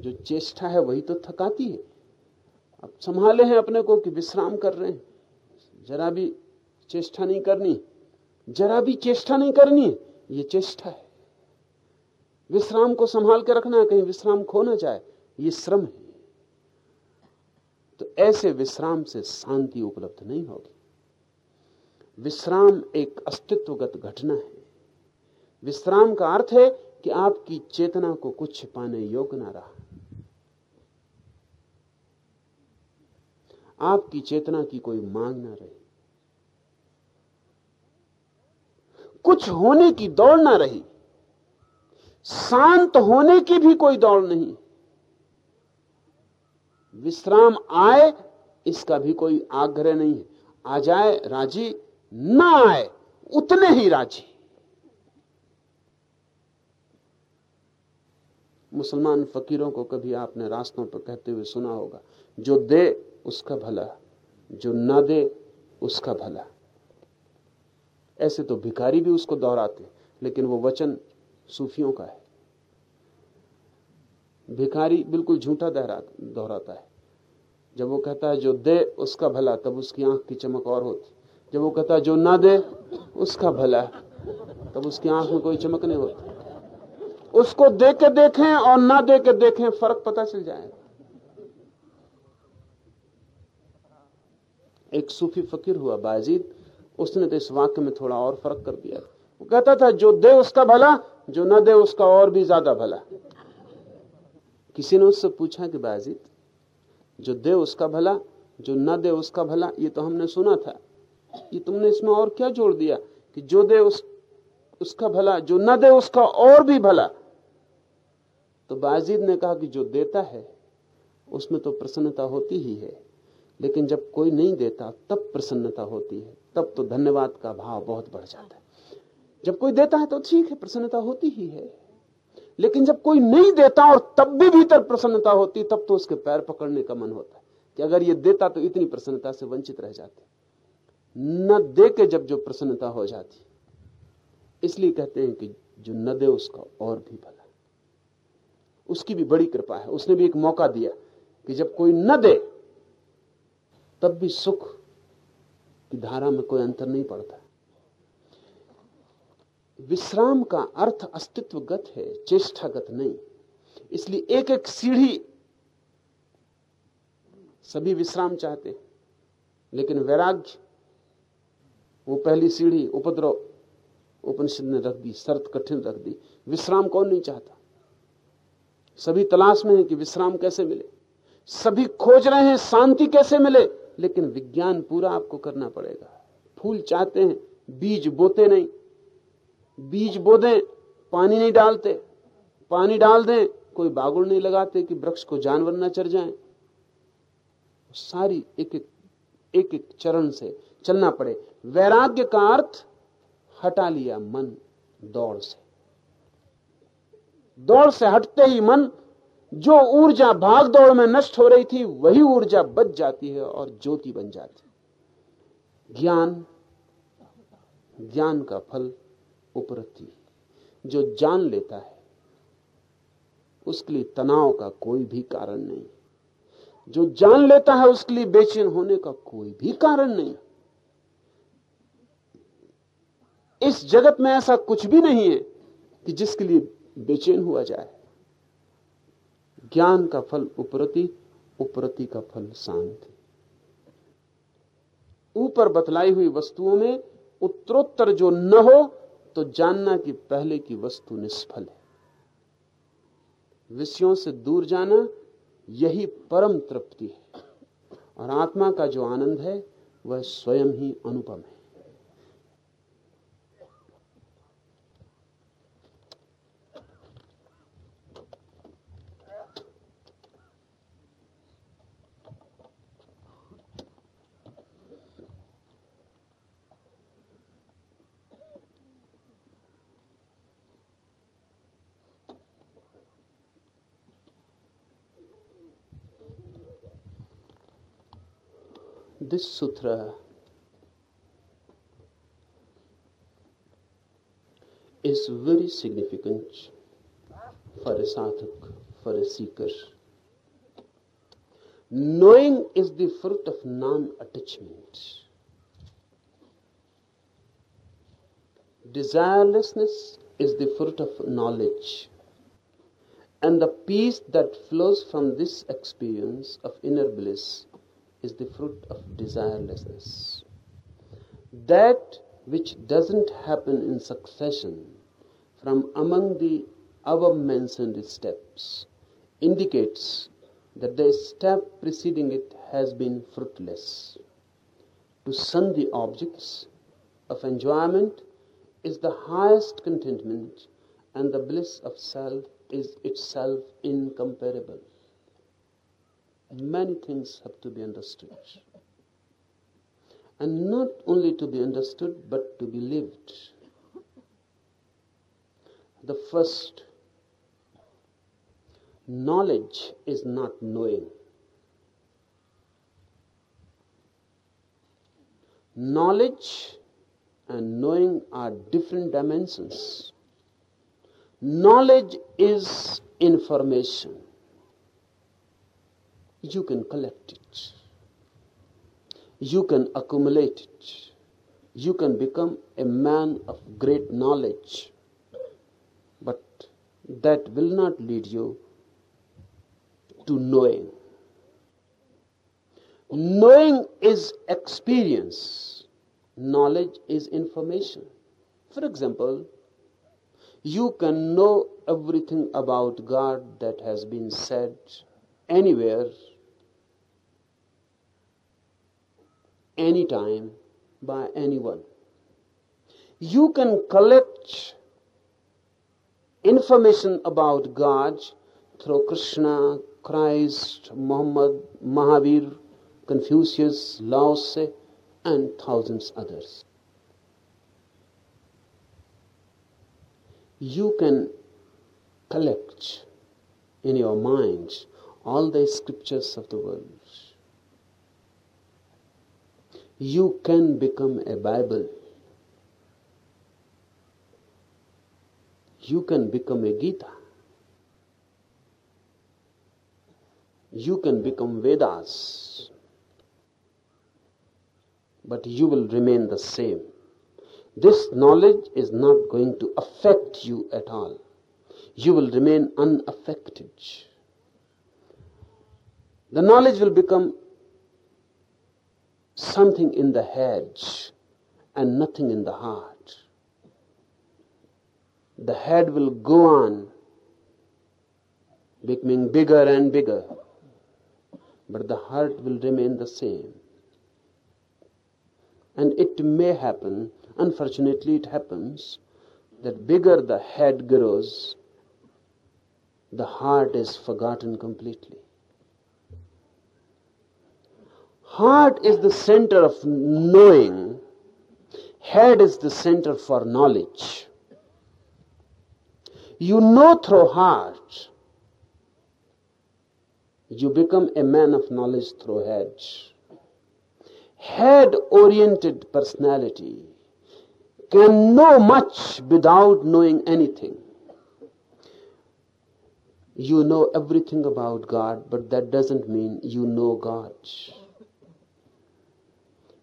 Speaker 2: जो चेष्टा है, वही तो थकाती है। अब संभाले हैं अपने को कि विश्राम कर रहे हैं। जरा भी चेष्टा नहीं करनी, जरा भी चेष्टा नहीं करनी, ये चेष्टा है। विश्राम को संभाल के रखना कहीं विश्राम खो ना जाए, ये श्रम है। तो ऐसे विश्राम से शांति उपलब्ध नहीं होगी। विश्राम एक अस्तित्वगत घटना है। विश्राम का अर्थ है कि आपकी चेतना को कुछ पाने योग्य ना रहा। आपकी चेतना की कोई मांग ना रही। कुछ होने की दौड़ ना रही। शांत होने की भी कोई दौड़ नहीं। विश्राम आए, इसका भी कोई आग्रह नहीं है। आ जाए राज़ी ना आए उतने ही राज़ी। मुसलमान फकीरों को कभी आपने रास्तों पर कहते हुए सुना होगा, जो दे, उसका भला, जो ना दे, उसका भला। ऐसे तो भिखारी भी उसको दोहराते लेकिन वो वचन सूफियों का है। भिखारी बिल्कुल झूठा दोहराता है। जब वो कहता है, जो दे, उसका भला, तब उसकी आँख की चमक और होती। जब वो कहता जो ना दे, उसका भला तब उसकी आँख में कोई चमक नहीं होती। उसको दे के देखें और ना दे के देखें फ़र्क पता चल जाएगा। एक सूफी फकीर हुआ, बाजीद, उसने तो इस वाक्य में थोड़ा और फ़र्क कर दिया। वो कहता था, जो दे उसका भला, जो ना दे उसका और भी ज़्यादा भला किसी ने उससे पूछा कि, बाजीद, जो दे उसका भला, जो ना दे उसका भला, ये तो हमने सुना था। ये तुमने इसमें और क्या जोड़ दिया? कि जो दे उस, उसका भला, जो न दे उसका और भी भला। तो बाजीद ने कहा कि जो देता है, उसमें तो प्रसन्नता होती ही है। लेकिन जब कोई नहीं देता, तब प्रसन्नता होती है। तब तो धन्यवाद का भाव बहुत बढ़ जाता है। जब कोई देता है तो ठीक है, प्रसन्नता होती ही है। लेकिन जब कोई नहीं देता और तब भी भीतर प्रसन्नता होती, तब तो उसके पैर पकड़ने का मन होता है। कि अगर ये देता तो इतनी प्रसन्नता से वंचित रह जाते। न दे के जब जो प्रसन्नता हो जाती। इसलिए कहते हैं कि जो न दे उसका और भी भला। उसकी भी बड़ी कृपा है। उसने भी एक मौका दिया कि जब कोई न दे, तब भी सुख की धारा में कोई अंतर नहीं पड़ता। विश्राम का अर्थ अस्तित्वगत है, चेष्टागत नहीं। इसलिए एक एक सीढ़ी सभी विश्राम चाहते लेकिन वैराग्य वो पहली सीढ़ी उपद्रव उपनिषद ने रख दी, शर्त कठिन रख दी। विश्राम कौन नहीं चाहता? सभी तलाश में है कि विश्राम कैसे मिले। सभी खोज रहे हैं शांति कैसे मिले, लेकिन विज्ञान पूरा आपको करना पड़ेगा। फूल चाहते हैं, बीज बोते नहीं। बीज बो दें पानी नहीं डालते। पानी डाल दें, कोई बागुड़ नहीं लगाते कि वृक्ष को जानवर ना चर जाए। सारी एक एक एक एक चरण से चलना पड़े। वैराग्य का अर्थ हटा लिया मन दौड़ से। दौड़ से हटते ही मन, जो ऊर्जा भाग दौड़ में नष्ट हो रही थी, वही ऊर्जा बच जाती है और ज्योति बन जाती ज्ञान ज्ञान का फल उपरति जो जान लेता है, उसके लिए तनाव का कोई भी कारण नहीं। जो जान लेता है, उसके लिए बेचैन होने का कोई भी कारण नहीं। इस जगत में ऐसा कुछ भी नहीं है कि जिसके लिए बेचैन हुआ जाए। ज्ञान का फल उपरति उपरति का फल शांति। ऊपर बतलाई हुई वस्तुओं में उत्तरोत्तर जो न हो तो जानना कि पहले की वस्तु निष्फल है। विषयों से दूर जाना, यही परम तृप्ति है। और आत्मा का जो आनंद है, वह स्वयं ही अनुपम है। Sutra is very significant for a sadhak, for a seeker. Knowing is the fruit of non-attachment. Desirelessness is the fruit of knowledge. And the peace that flows from this experience of inner bliss is the fruit of desirelessness. That which doesn't happen in succession from among the above mentioned steps indicates that the step preceding it has been fruitless. To shun the objects of enjoyment is the highest contentment, and the bliss of self is itself incomparable many things have to be understood. And not only to be understood, but to be lived. The first, knowledge is not knowing. Knowledge and knowing are different dimensions. Knowledge is information You can collect it. You can accumulate it. You can become a man of great knowledge. But that will not lead you to knowing. Knowing is experience. Knowledge is information. For example, you can know everything about God that has been said anywhere, anytime, by anyone. You can collect information about God through Krishna, Christ, Muhammad, Mahavir, Confucius, Lao Tse, and thousands others. You can collect in your mind all the scriptures of the world. You can become a Bible. You can become a Gita. You can become Vedas. But you will remain the same. This knowledge is not going to affect you at all. You will remain unaffected. The knowledge will become something in the head and nothing in the heart. The head will go on becoming bigger and bigger, but the heart will remain the same. And it may happen, unfortunately, it happens that bigger the head grows, the heart is forgotten completely. Heart is the center of knowing, head is the center for knowledge. You know through heart, you become a man of knowledge through head. Head oriented personality can know much without knowing anything. You know everything about God, but that doesn't mean you know God.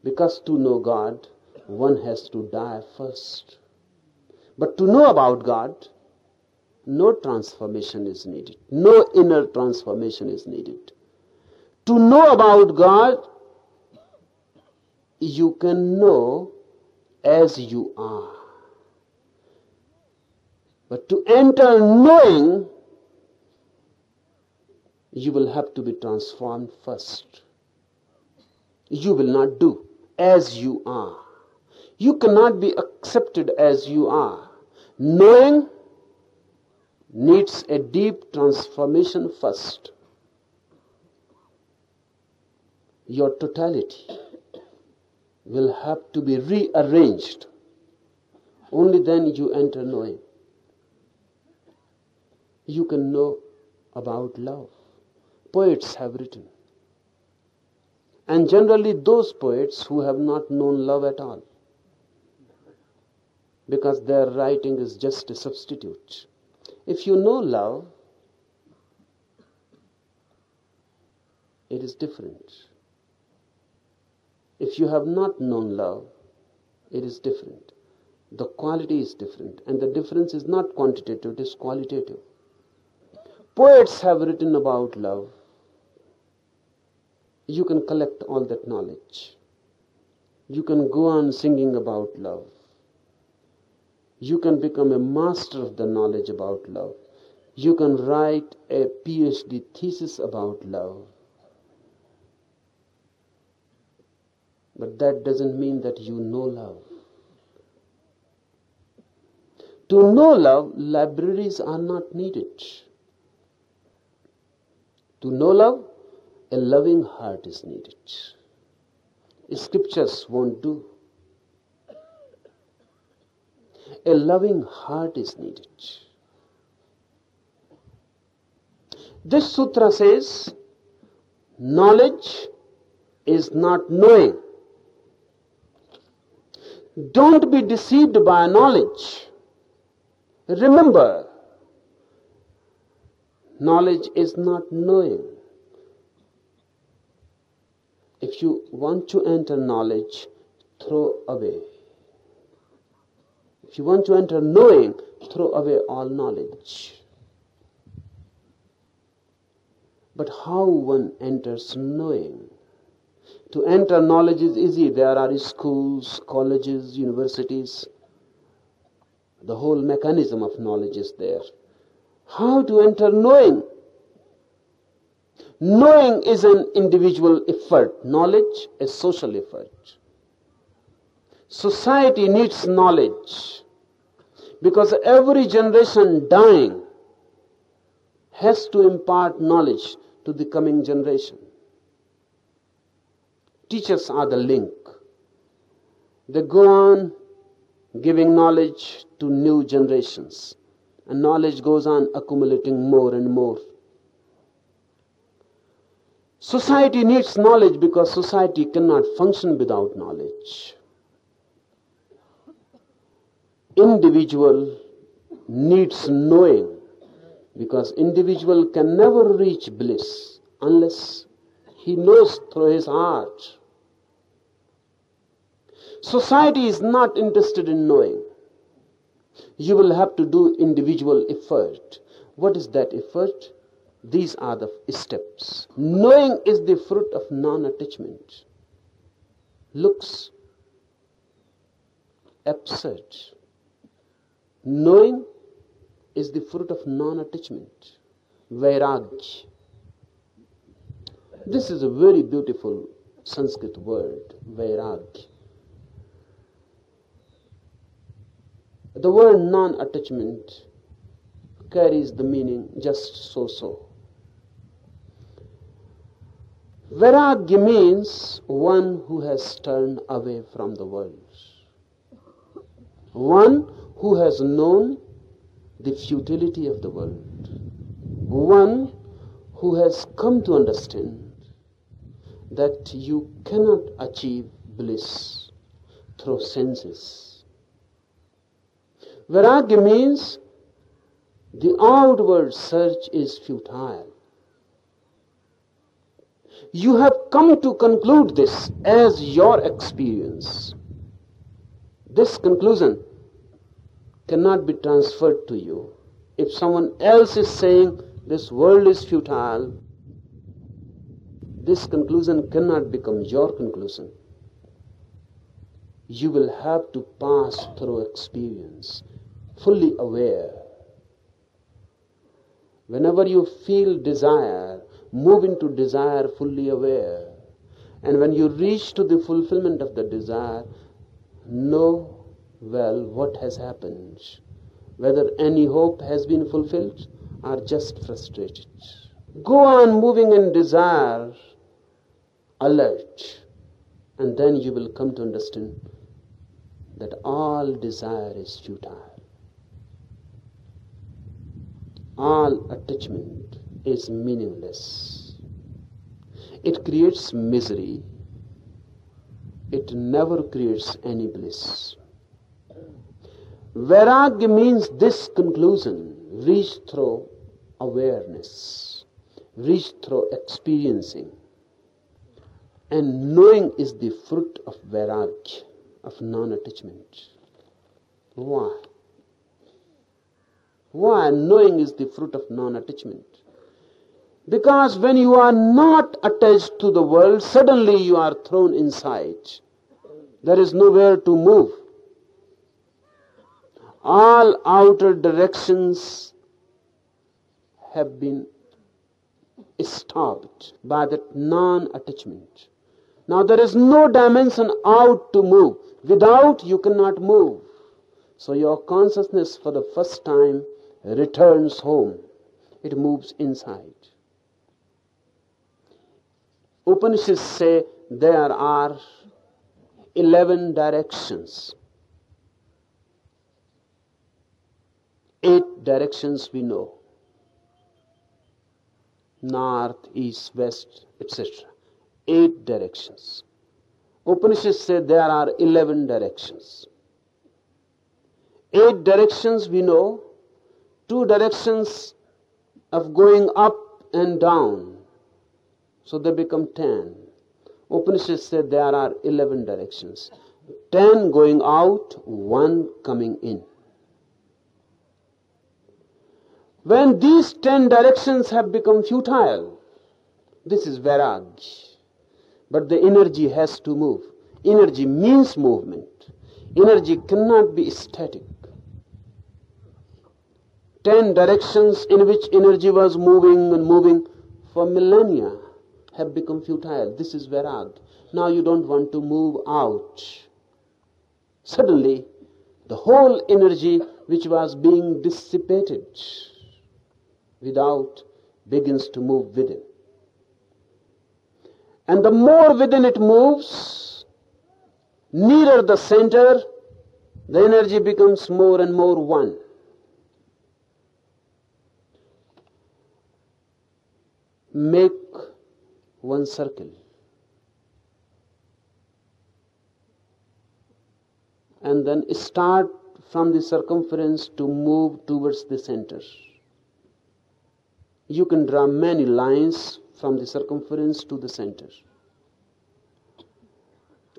Speaker 2: Because to know God, one has to die first. But to know about God, no transformation is needed. No inner transformation is needed. To know about God, you can know as you are. But to enter knowing, you will have to be transformed first. You will not do as you are. You cannot be accepted as you are. Knowing needs a deep transformation first. Your totality will have to be rearranged. Only then you enter knowing. You can know about love. Poets have written and generally those poets who have not known love at all. Because their writing is just a substitute. If you know love it is different. If you have not known love it is different. The quality is different. And the difference is not quantitative it is qualitative. Poets have written about love you can collect all that knowledge. You can go on singing about love. You can become a master of the knowledge about love. You can write a PhD thesis about love. But that doesn't mean that you know love. To know love, libraries are not needed. To know love, a loving heart is needed. Scriptures won't do. A loving heart is needed. This sutra says knowledge is not knowing. Don't be deceived by knowledge. Remember, knowledge is not knowing. If you want to enter knowledge, throw away. If you want to enter knowing, throw away all knowledge. But how one enters knowing? To enter knowledge is easy. There are schools, colleges, universities. The whole mechanism of knowledge is there. How to enter knowing? Knowing is an individual effort, knowledge a social effort. Society needs knowledge because every generation dying has to impart knowledge to the coming generation. Teachers are the link. They go on giving knowledge to new generations, and knowledge goes on accumulating more and more. Society needs knowledge because society cannot function without knowledge. Individual needs knowing because individual can never reach bliss unless he knows through his heart. Society is not interested in knowing. You will have to do individual effort. What is that effort? These are the steps. Knowing is the fruit of non attachment. Looks absurd. Knowing is the fruit of non attachment. Vairagya. This is a very beautiful Sanskrit word, Vairagya. The word non attachment carries the meaning just so so. Vairagya means one who has turned away from the world, one who has known the futility of the world, one who has come to understand that you cannot achieve bliss through senses. Vairagya means the outward search is futile. You have come to conclude this as your experience. This conclusion cannot be transferred to you. If someone else is saying this world is futile, this conclusion cannot become your conclusion. You will have to pass through experience, fully aware. Whenever you feel desire, move into desire fully aware. And when you reach to the fulfillment of the desire, know well what has happened, whether any hope has been fulfilled or just frustrated. Go on moving in desire, alert, and then you will come to understand that all desire is futile. All attachment is meaningless. It creates misery. It never creates any bliss. Vairagya means this conclusion reached through awareness, reached through experiencing. And knowing is the fruit of Vairagya, of non attachment. Why? Why? Knowing is the fruit of non attachment. Because when you are not attached to the world, suddenly you are thrown inside. There is nowhere to move. All outer directions have been stopped by that non attachment. Now there is no dimension out to move. Without, you cannot move. So your consciousness for the first time returns home. It moves inside. Upanishads say there are 11 directions. Eight directions we know north, east, west, etc. Eight directions. Upanishads say there are 11 directions. Eight directions we know, two directions of going up and down, so they become ten. Upanishad said there are 11 directions 10 going out, 1 coming in. When these 10 directions have become futile, this is Vairag. But the energy has to move. Energy means movement. Energy cannot be static. Ten directions in which energy was moving and moving for millennia have become futile. This is Vairag. Now you don't want to move out. Suddenly, the whole energy which was being dissipated without begins to move within. And the more within it moves, nearer the center, the energy becomes more and more one. Make one circle. And then start from the circumference to move towards the center. You can draw many lines from the circumference to the center.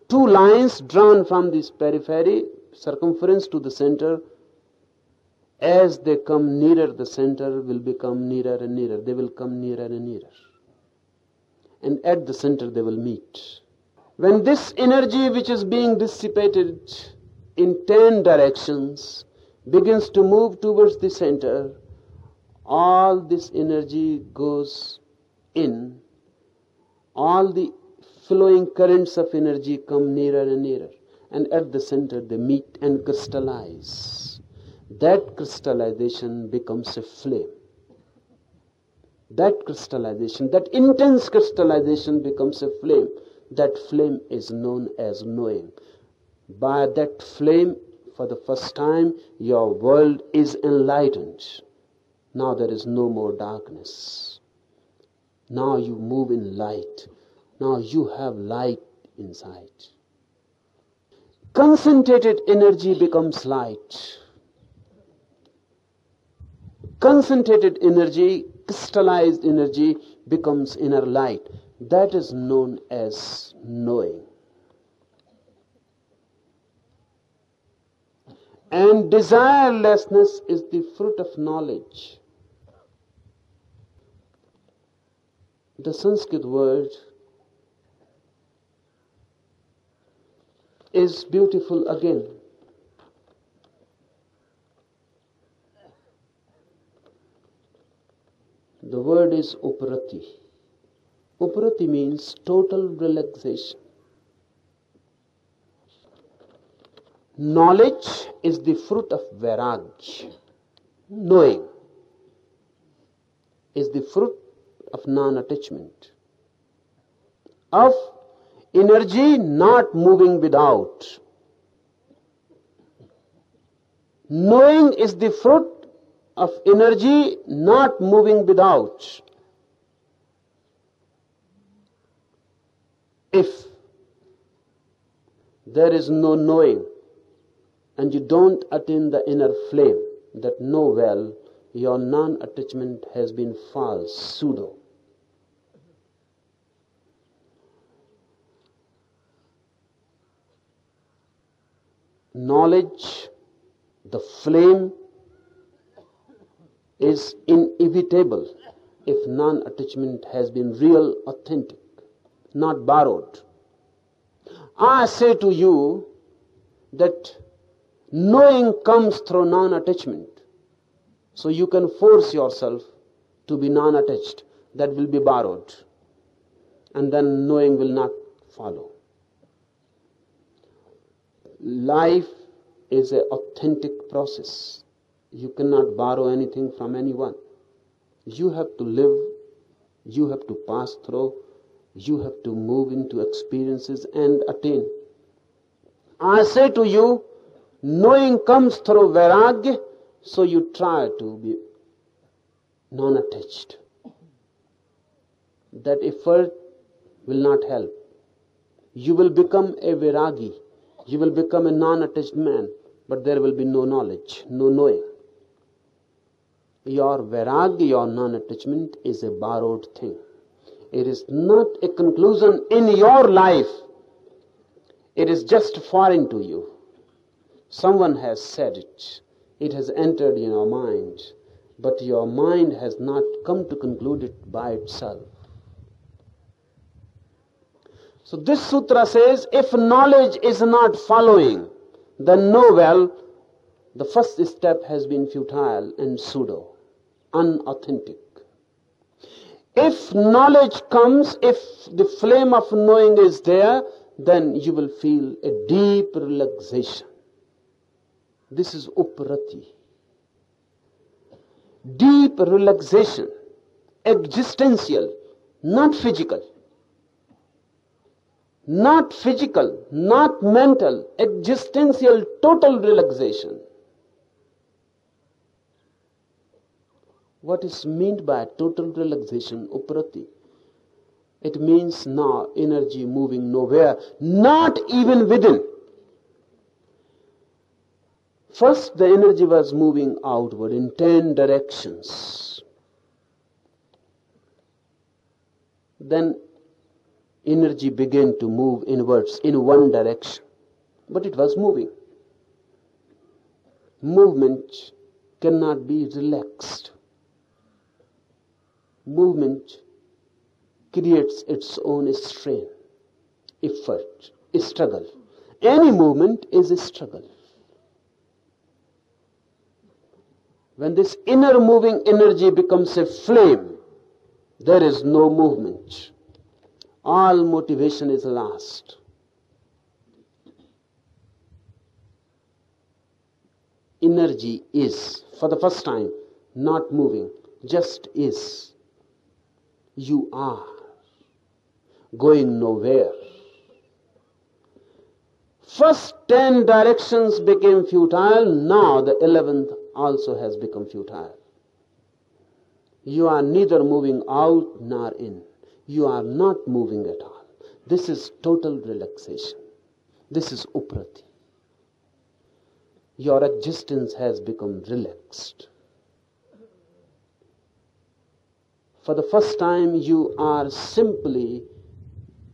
Speaker 2: Two lines drawn from this periphery, circumference to the center, as they come nearer the center, will become nearer and nearer. They will come nearer and nearer. And at the center, they will meet. When this energy, which is being dissipated in ten directions, begins to move towards the center, all this energy goes in, all the flowing currents of energy come nearer and nearer, and at the center they meet and crystallize. That crystallization becomes a flame. That crystallization, that intense crystallization becomes a flame. That flame is known as knowing. By that flame, for the first time, your world is enlightened. Now there is no more darkness. Now you move in light. Now you have light inside. Concentrated energy becomes light. Concentrated energy, crystallized energy becomes inner light. That is known as knowing. And desirelessness is the fruit of knowledge. The Sanskrit word is beautiful again. The word is uprati. Uprati means total relaxation. Knowledge is the fruit of viraj. Knowing is the fruit of non attachment, of energy not moving without. Knowing is the fruit of energy not moving without. If there is no knowing and you don't attain the inner flame that know well, your non attachment has been false, pseudo. knowledge, the flame, is inevitable if non attachment has been real, authentic, not borrowed. I say to you that knowing comes through non attachment. So you can force yourself to be non attached. That will be borrowed. And then knowing will not follow life is an authentic process. You cannot borrow anything from anyone. You have to live, you have to pass through, you have to move into experiences and attain. I say to you, knowing comes through vairagya, so you try to be non attached. That effort will not help. You will become a vairagi you will become a non attached man, but there will be no knowledge, no knowing. Your vairagya, your non attachment, is a borrowed thing. It is not a conclusion in your life. It is just foreign to you. Someone has said it. It has entered in your mind. But your mind has not come to conclude it by itself. So this sutra says if knowledge is not following, then know well the first step has been futile and pseudo, unauthentic. If knowledge comes, if the flame of knowing is there, then you will feel a deep relaxation. This is uprati. Deep relaxation, existential, not physical. Not physical, not mental, existential, total relaxation. What is meant by total relaxation, uprati? It means now energy moving nowhere, not even within. First, the energy was moving outward in ten directions. Then, energy began to move inwards in one direction. But it was moving. Movement cannot be relaxed. Movement creates its own strain, effort, struggle. Any movement is a struggle. When this inner moving energy becomes a flame, there is no movement. All motivation is lost. Energy is, for the first time, not moving, just is. You are going nowhere. First ten directions became futile, now the eleventh also has become futile. You are neither moving out nor in. You are not moving at all. This is total relaxation. This is uprati. Your existence has become relaxed. For the first time, you are simply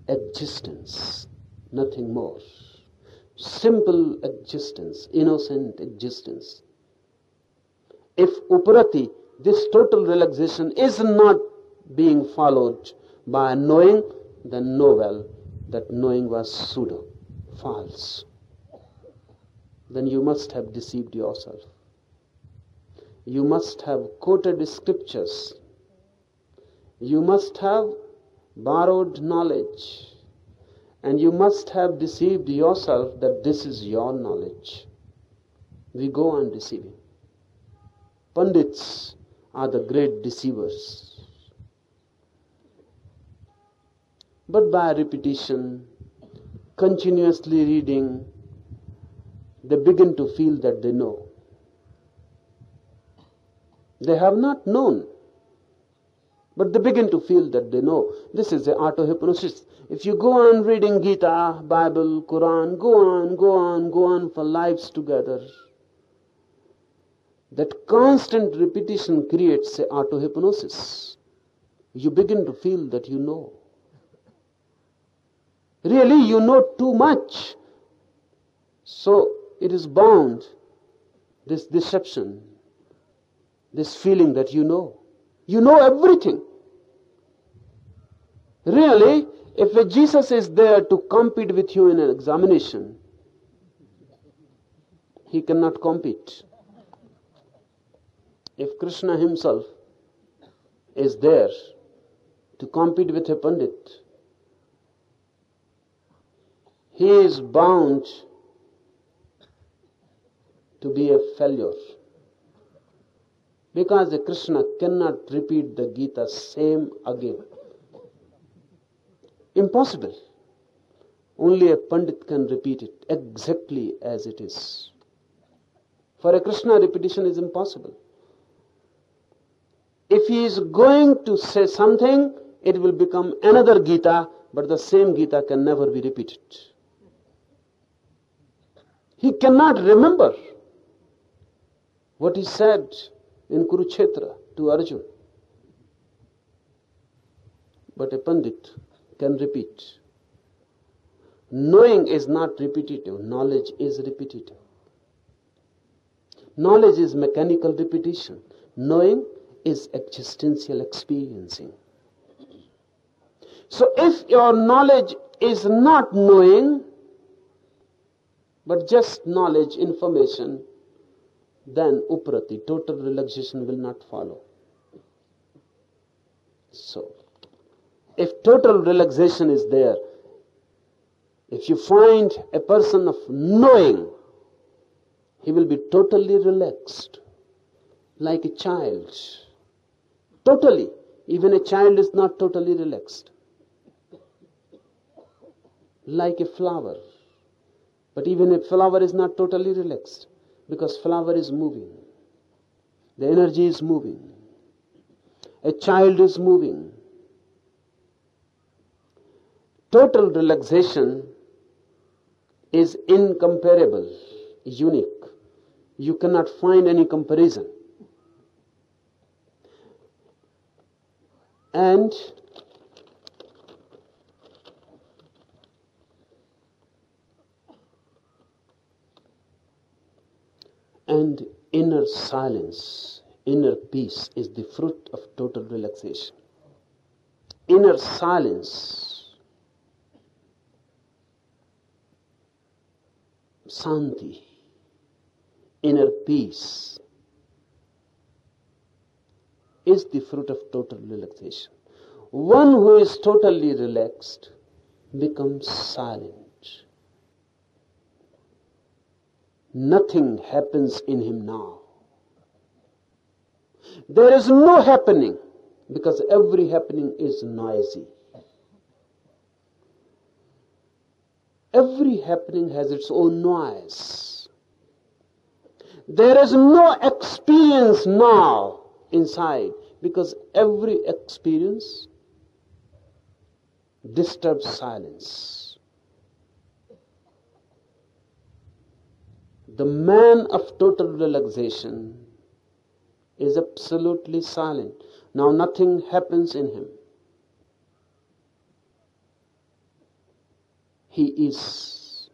Speaker 2: existence, nothing more. Simple existence, innocent existence. If uprati, this total relaxation, is not being followed by knowing, then know well that knowing was pseudo, false. Then you must have deceived yourself. You must have quoted scriptures. You must have borrowed knowledge. And you must have deceived yourself that this is your knowledge. We go on deceiving. Pandits are the great deceivers. But by repetition, continuously reading, they begin to feel that they know. They have not known, but they begin to feel that they know. This is the auto hypnosis. If you go on reading Gita, Bible, Quran, go on, go on, go on for lives together, that constant repetition creates a auto hypnosis. You begin to feel that you know. Really, you know too much. So it is bound, this deception, this feeling that you know. You know everything. Really, if Jesus is there to compete with you in an examination, he cannot compete. If Krishna himself is there to compete with a Pandit, he is bound to be a failure. Because the Krishna cannot repeat the Gita same again. Impossible. Only a Pandit can repeat it exactly as it is. For a Krishna, repetition is impossible. If he is going to say something, it will become another Gita, but the same Gita can never be repeated. He cannot remember what he said in Kurukshetra to Arjun. but a Pandit can repeat. Knowing is not repetitive, knowledge is repetitive. Knowledge is mechanical repetition, knowing is existential experiencing. So if your knowledge is not knowing, but just knowledge, information, then uprati, total relaxation will not follow. So, if total relaxation is there, if you find a person of knowing, he will be totally relaxed, like a child. Totally. Even a child is not totally relaxed. Like a flower. But even a flower is not totally relaxed because flower is moving. The energy is moving. A child is moving. Total relaxation is incomparable, unique. You cannot find any comparison. And and inner silence, inner peace is the fruit of total relaxation. Inner silence, santi, inner peace is the fruit of total relaxation. One who is totally relaxed becomes silent. Nothing happens in him now. There is no happening because every happening is noisy. Every happening has its own noise. There is no experience now inside because every experience disturbs silence. The man of total relaxation is absolutely silent. Now nothing happens in him. He is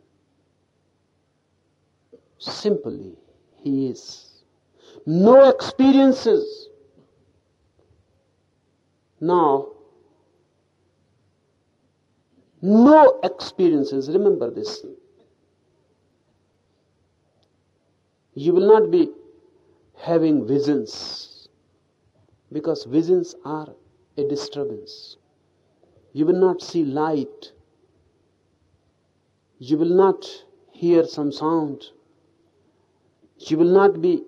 Speaker 2: simply, he is. No experiences. Now, no experiences. Remember this. You will not be having visions because visions are a disturbance. You will not see light. You will not hear some sound. You will not be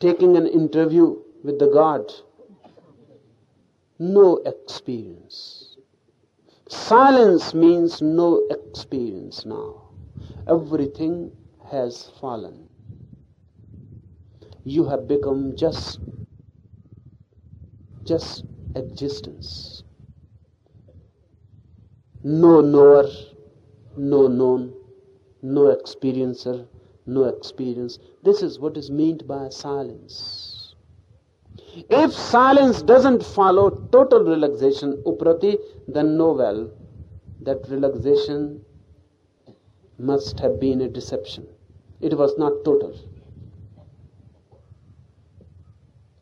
Speaker 2: taking an interview with the God. No experience. Silence means no experience now. Everything has fallen. You have become just, just existence. No knower, no known, no experiencer, no experience. This is what is meant by silence. If silence doesn't follow total relaxation, uprati, then know well that relaxation must have been a deception. It was not total.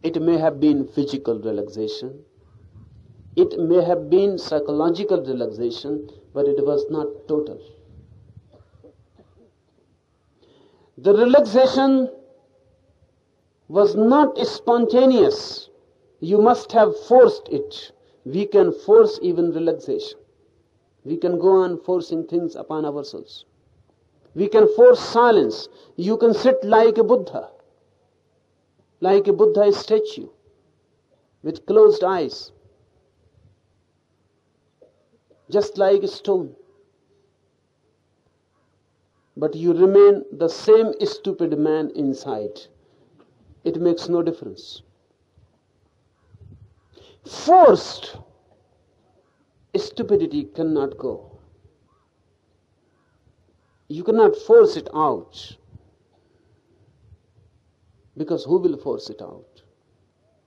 Speaker 2: It may have been physical relaxation. It may have been psychological relaxation, but it was not total. The relaxation was not spontaneous. You must have forced it. We can force even relaxation. We can go on forcing things upon ourselves. We can force silence. You can sit like a Buddha, like a Buddha statue, with closed eyes, just like a stone. But you remain the same stupid man inside. It makes no difference. Forced stupidity cannot go. You cannot force it out. Because who will force it out?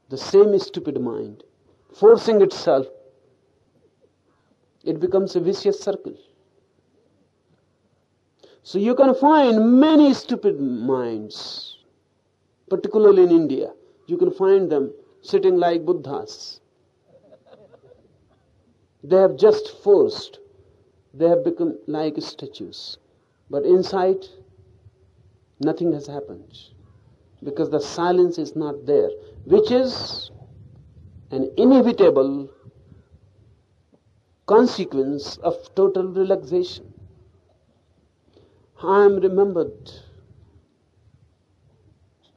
Speaker 2: The same stupid mind. forcing itself, it becomes a vicious circle. So you can find many stupid minds, particularly in India. You can find them sitting like Buddhas. They have just forced, they have become like statues. But inside, nothing has happened because the silence is not there, which is an inevitable consequence of total relaxation. I am remembered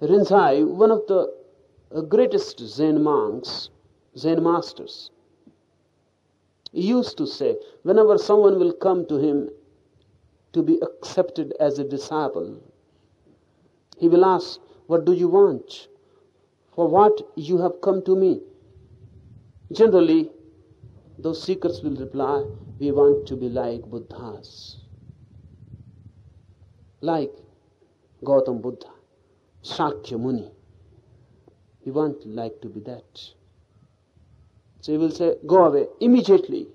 Speaker 2: Rinzai, one of the greatest Zen monks, Zen masters, used to say, whenever someone will come to him to be accepted as a disciple, he will ask, What do you want? For what you have come to me? Generally, those seekers will reply, We want to be like Buddhas, like Gautam Buddha, Shakya Muni. We want like to be that. So he will say, Go away immediately.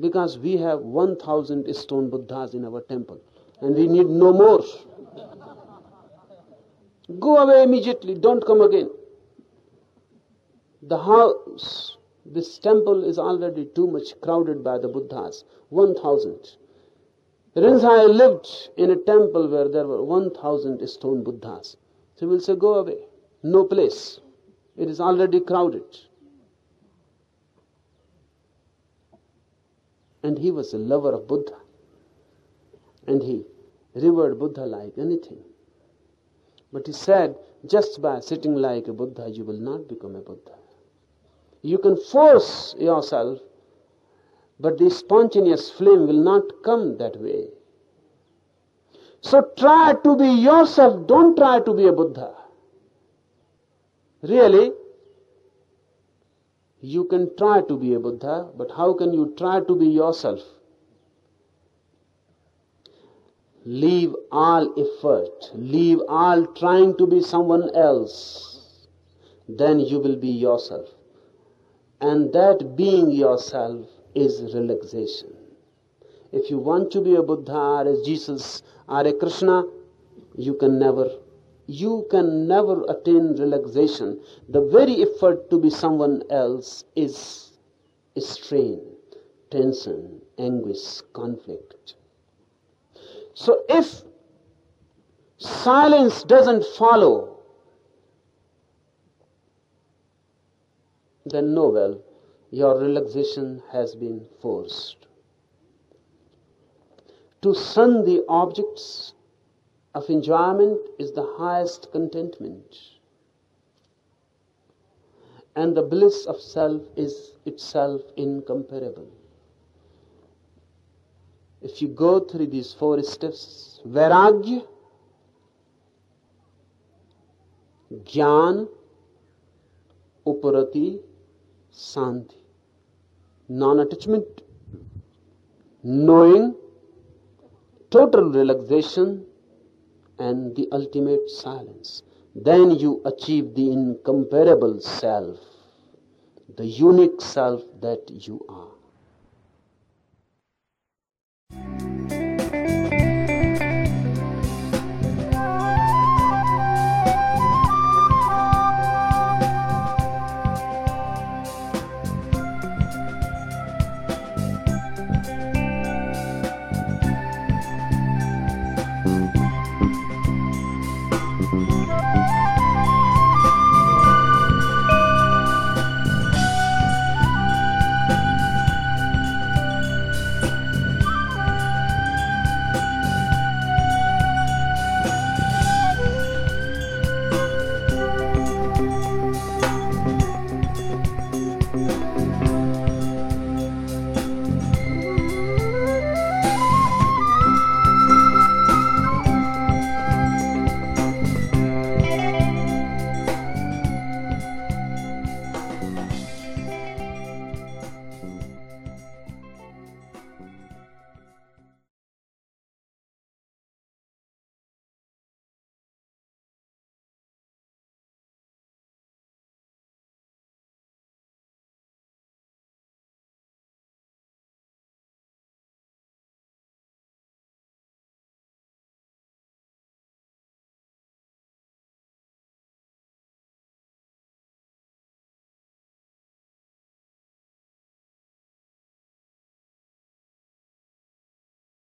Speaker 2: Because we have 1,000 stone Buddhas in our temple and we need no more. Go away immediately, don't come again. The house, this temple is already too much crowded by the Buddhas. 1,000. Rinzai lived in a temple where there were 1,000 stone Buddhas. So he will say, Go away. No place. It is already crowded. And he was a lover of Buddha. And he revered Buddha like anything. But he said, just by sitting like a Buddha, you will not become a Buddha. You can force yourself, but the spontaneous flame will not come that way. So try to be yourself, don't try to be a Buddha. Really, you can try to be a Buddha, but how can you try to be yourself? Leave all effort, leave all trying to be someone else. Then you will be yourself. And that being yourself is relaxation. If you want to be a Buddha or a Jesus or a Krishna, you can never you can never attain relaxation. The very effort to be someone else is strain, tension, anguish, conflict. So if silence doesn't follow, then know well, your relaxation has been forced. To shun the objects of enjoyment is the highest contentment. And the bliss of self is itself incomparable. If you go through these four steps, Vairagya, Jnana, Uparati, Santi, non attachment, knowing, total relaxation, and the ultimate silence. Then you achieve the incomparable self, the unique self that you are.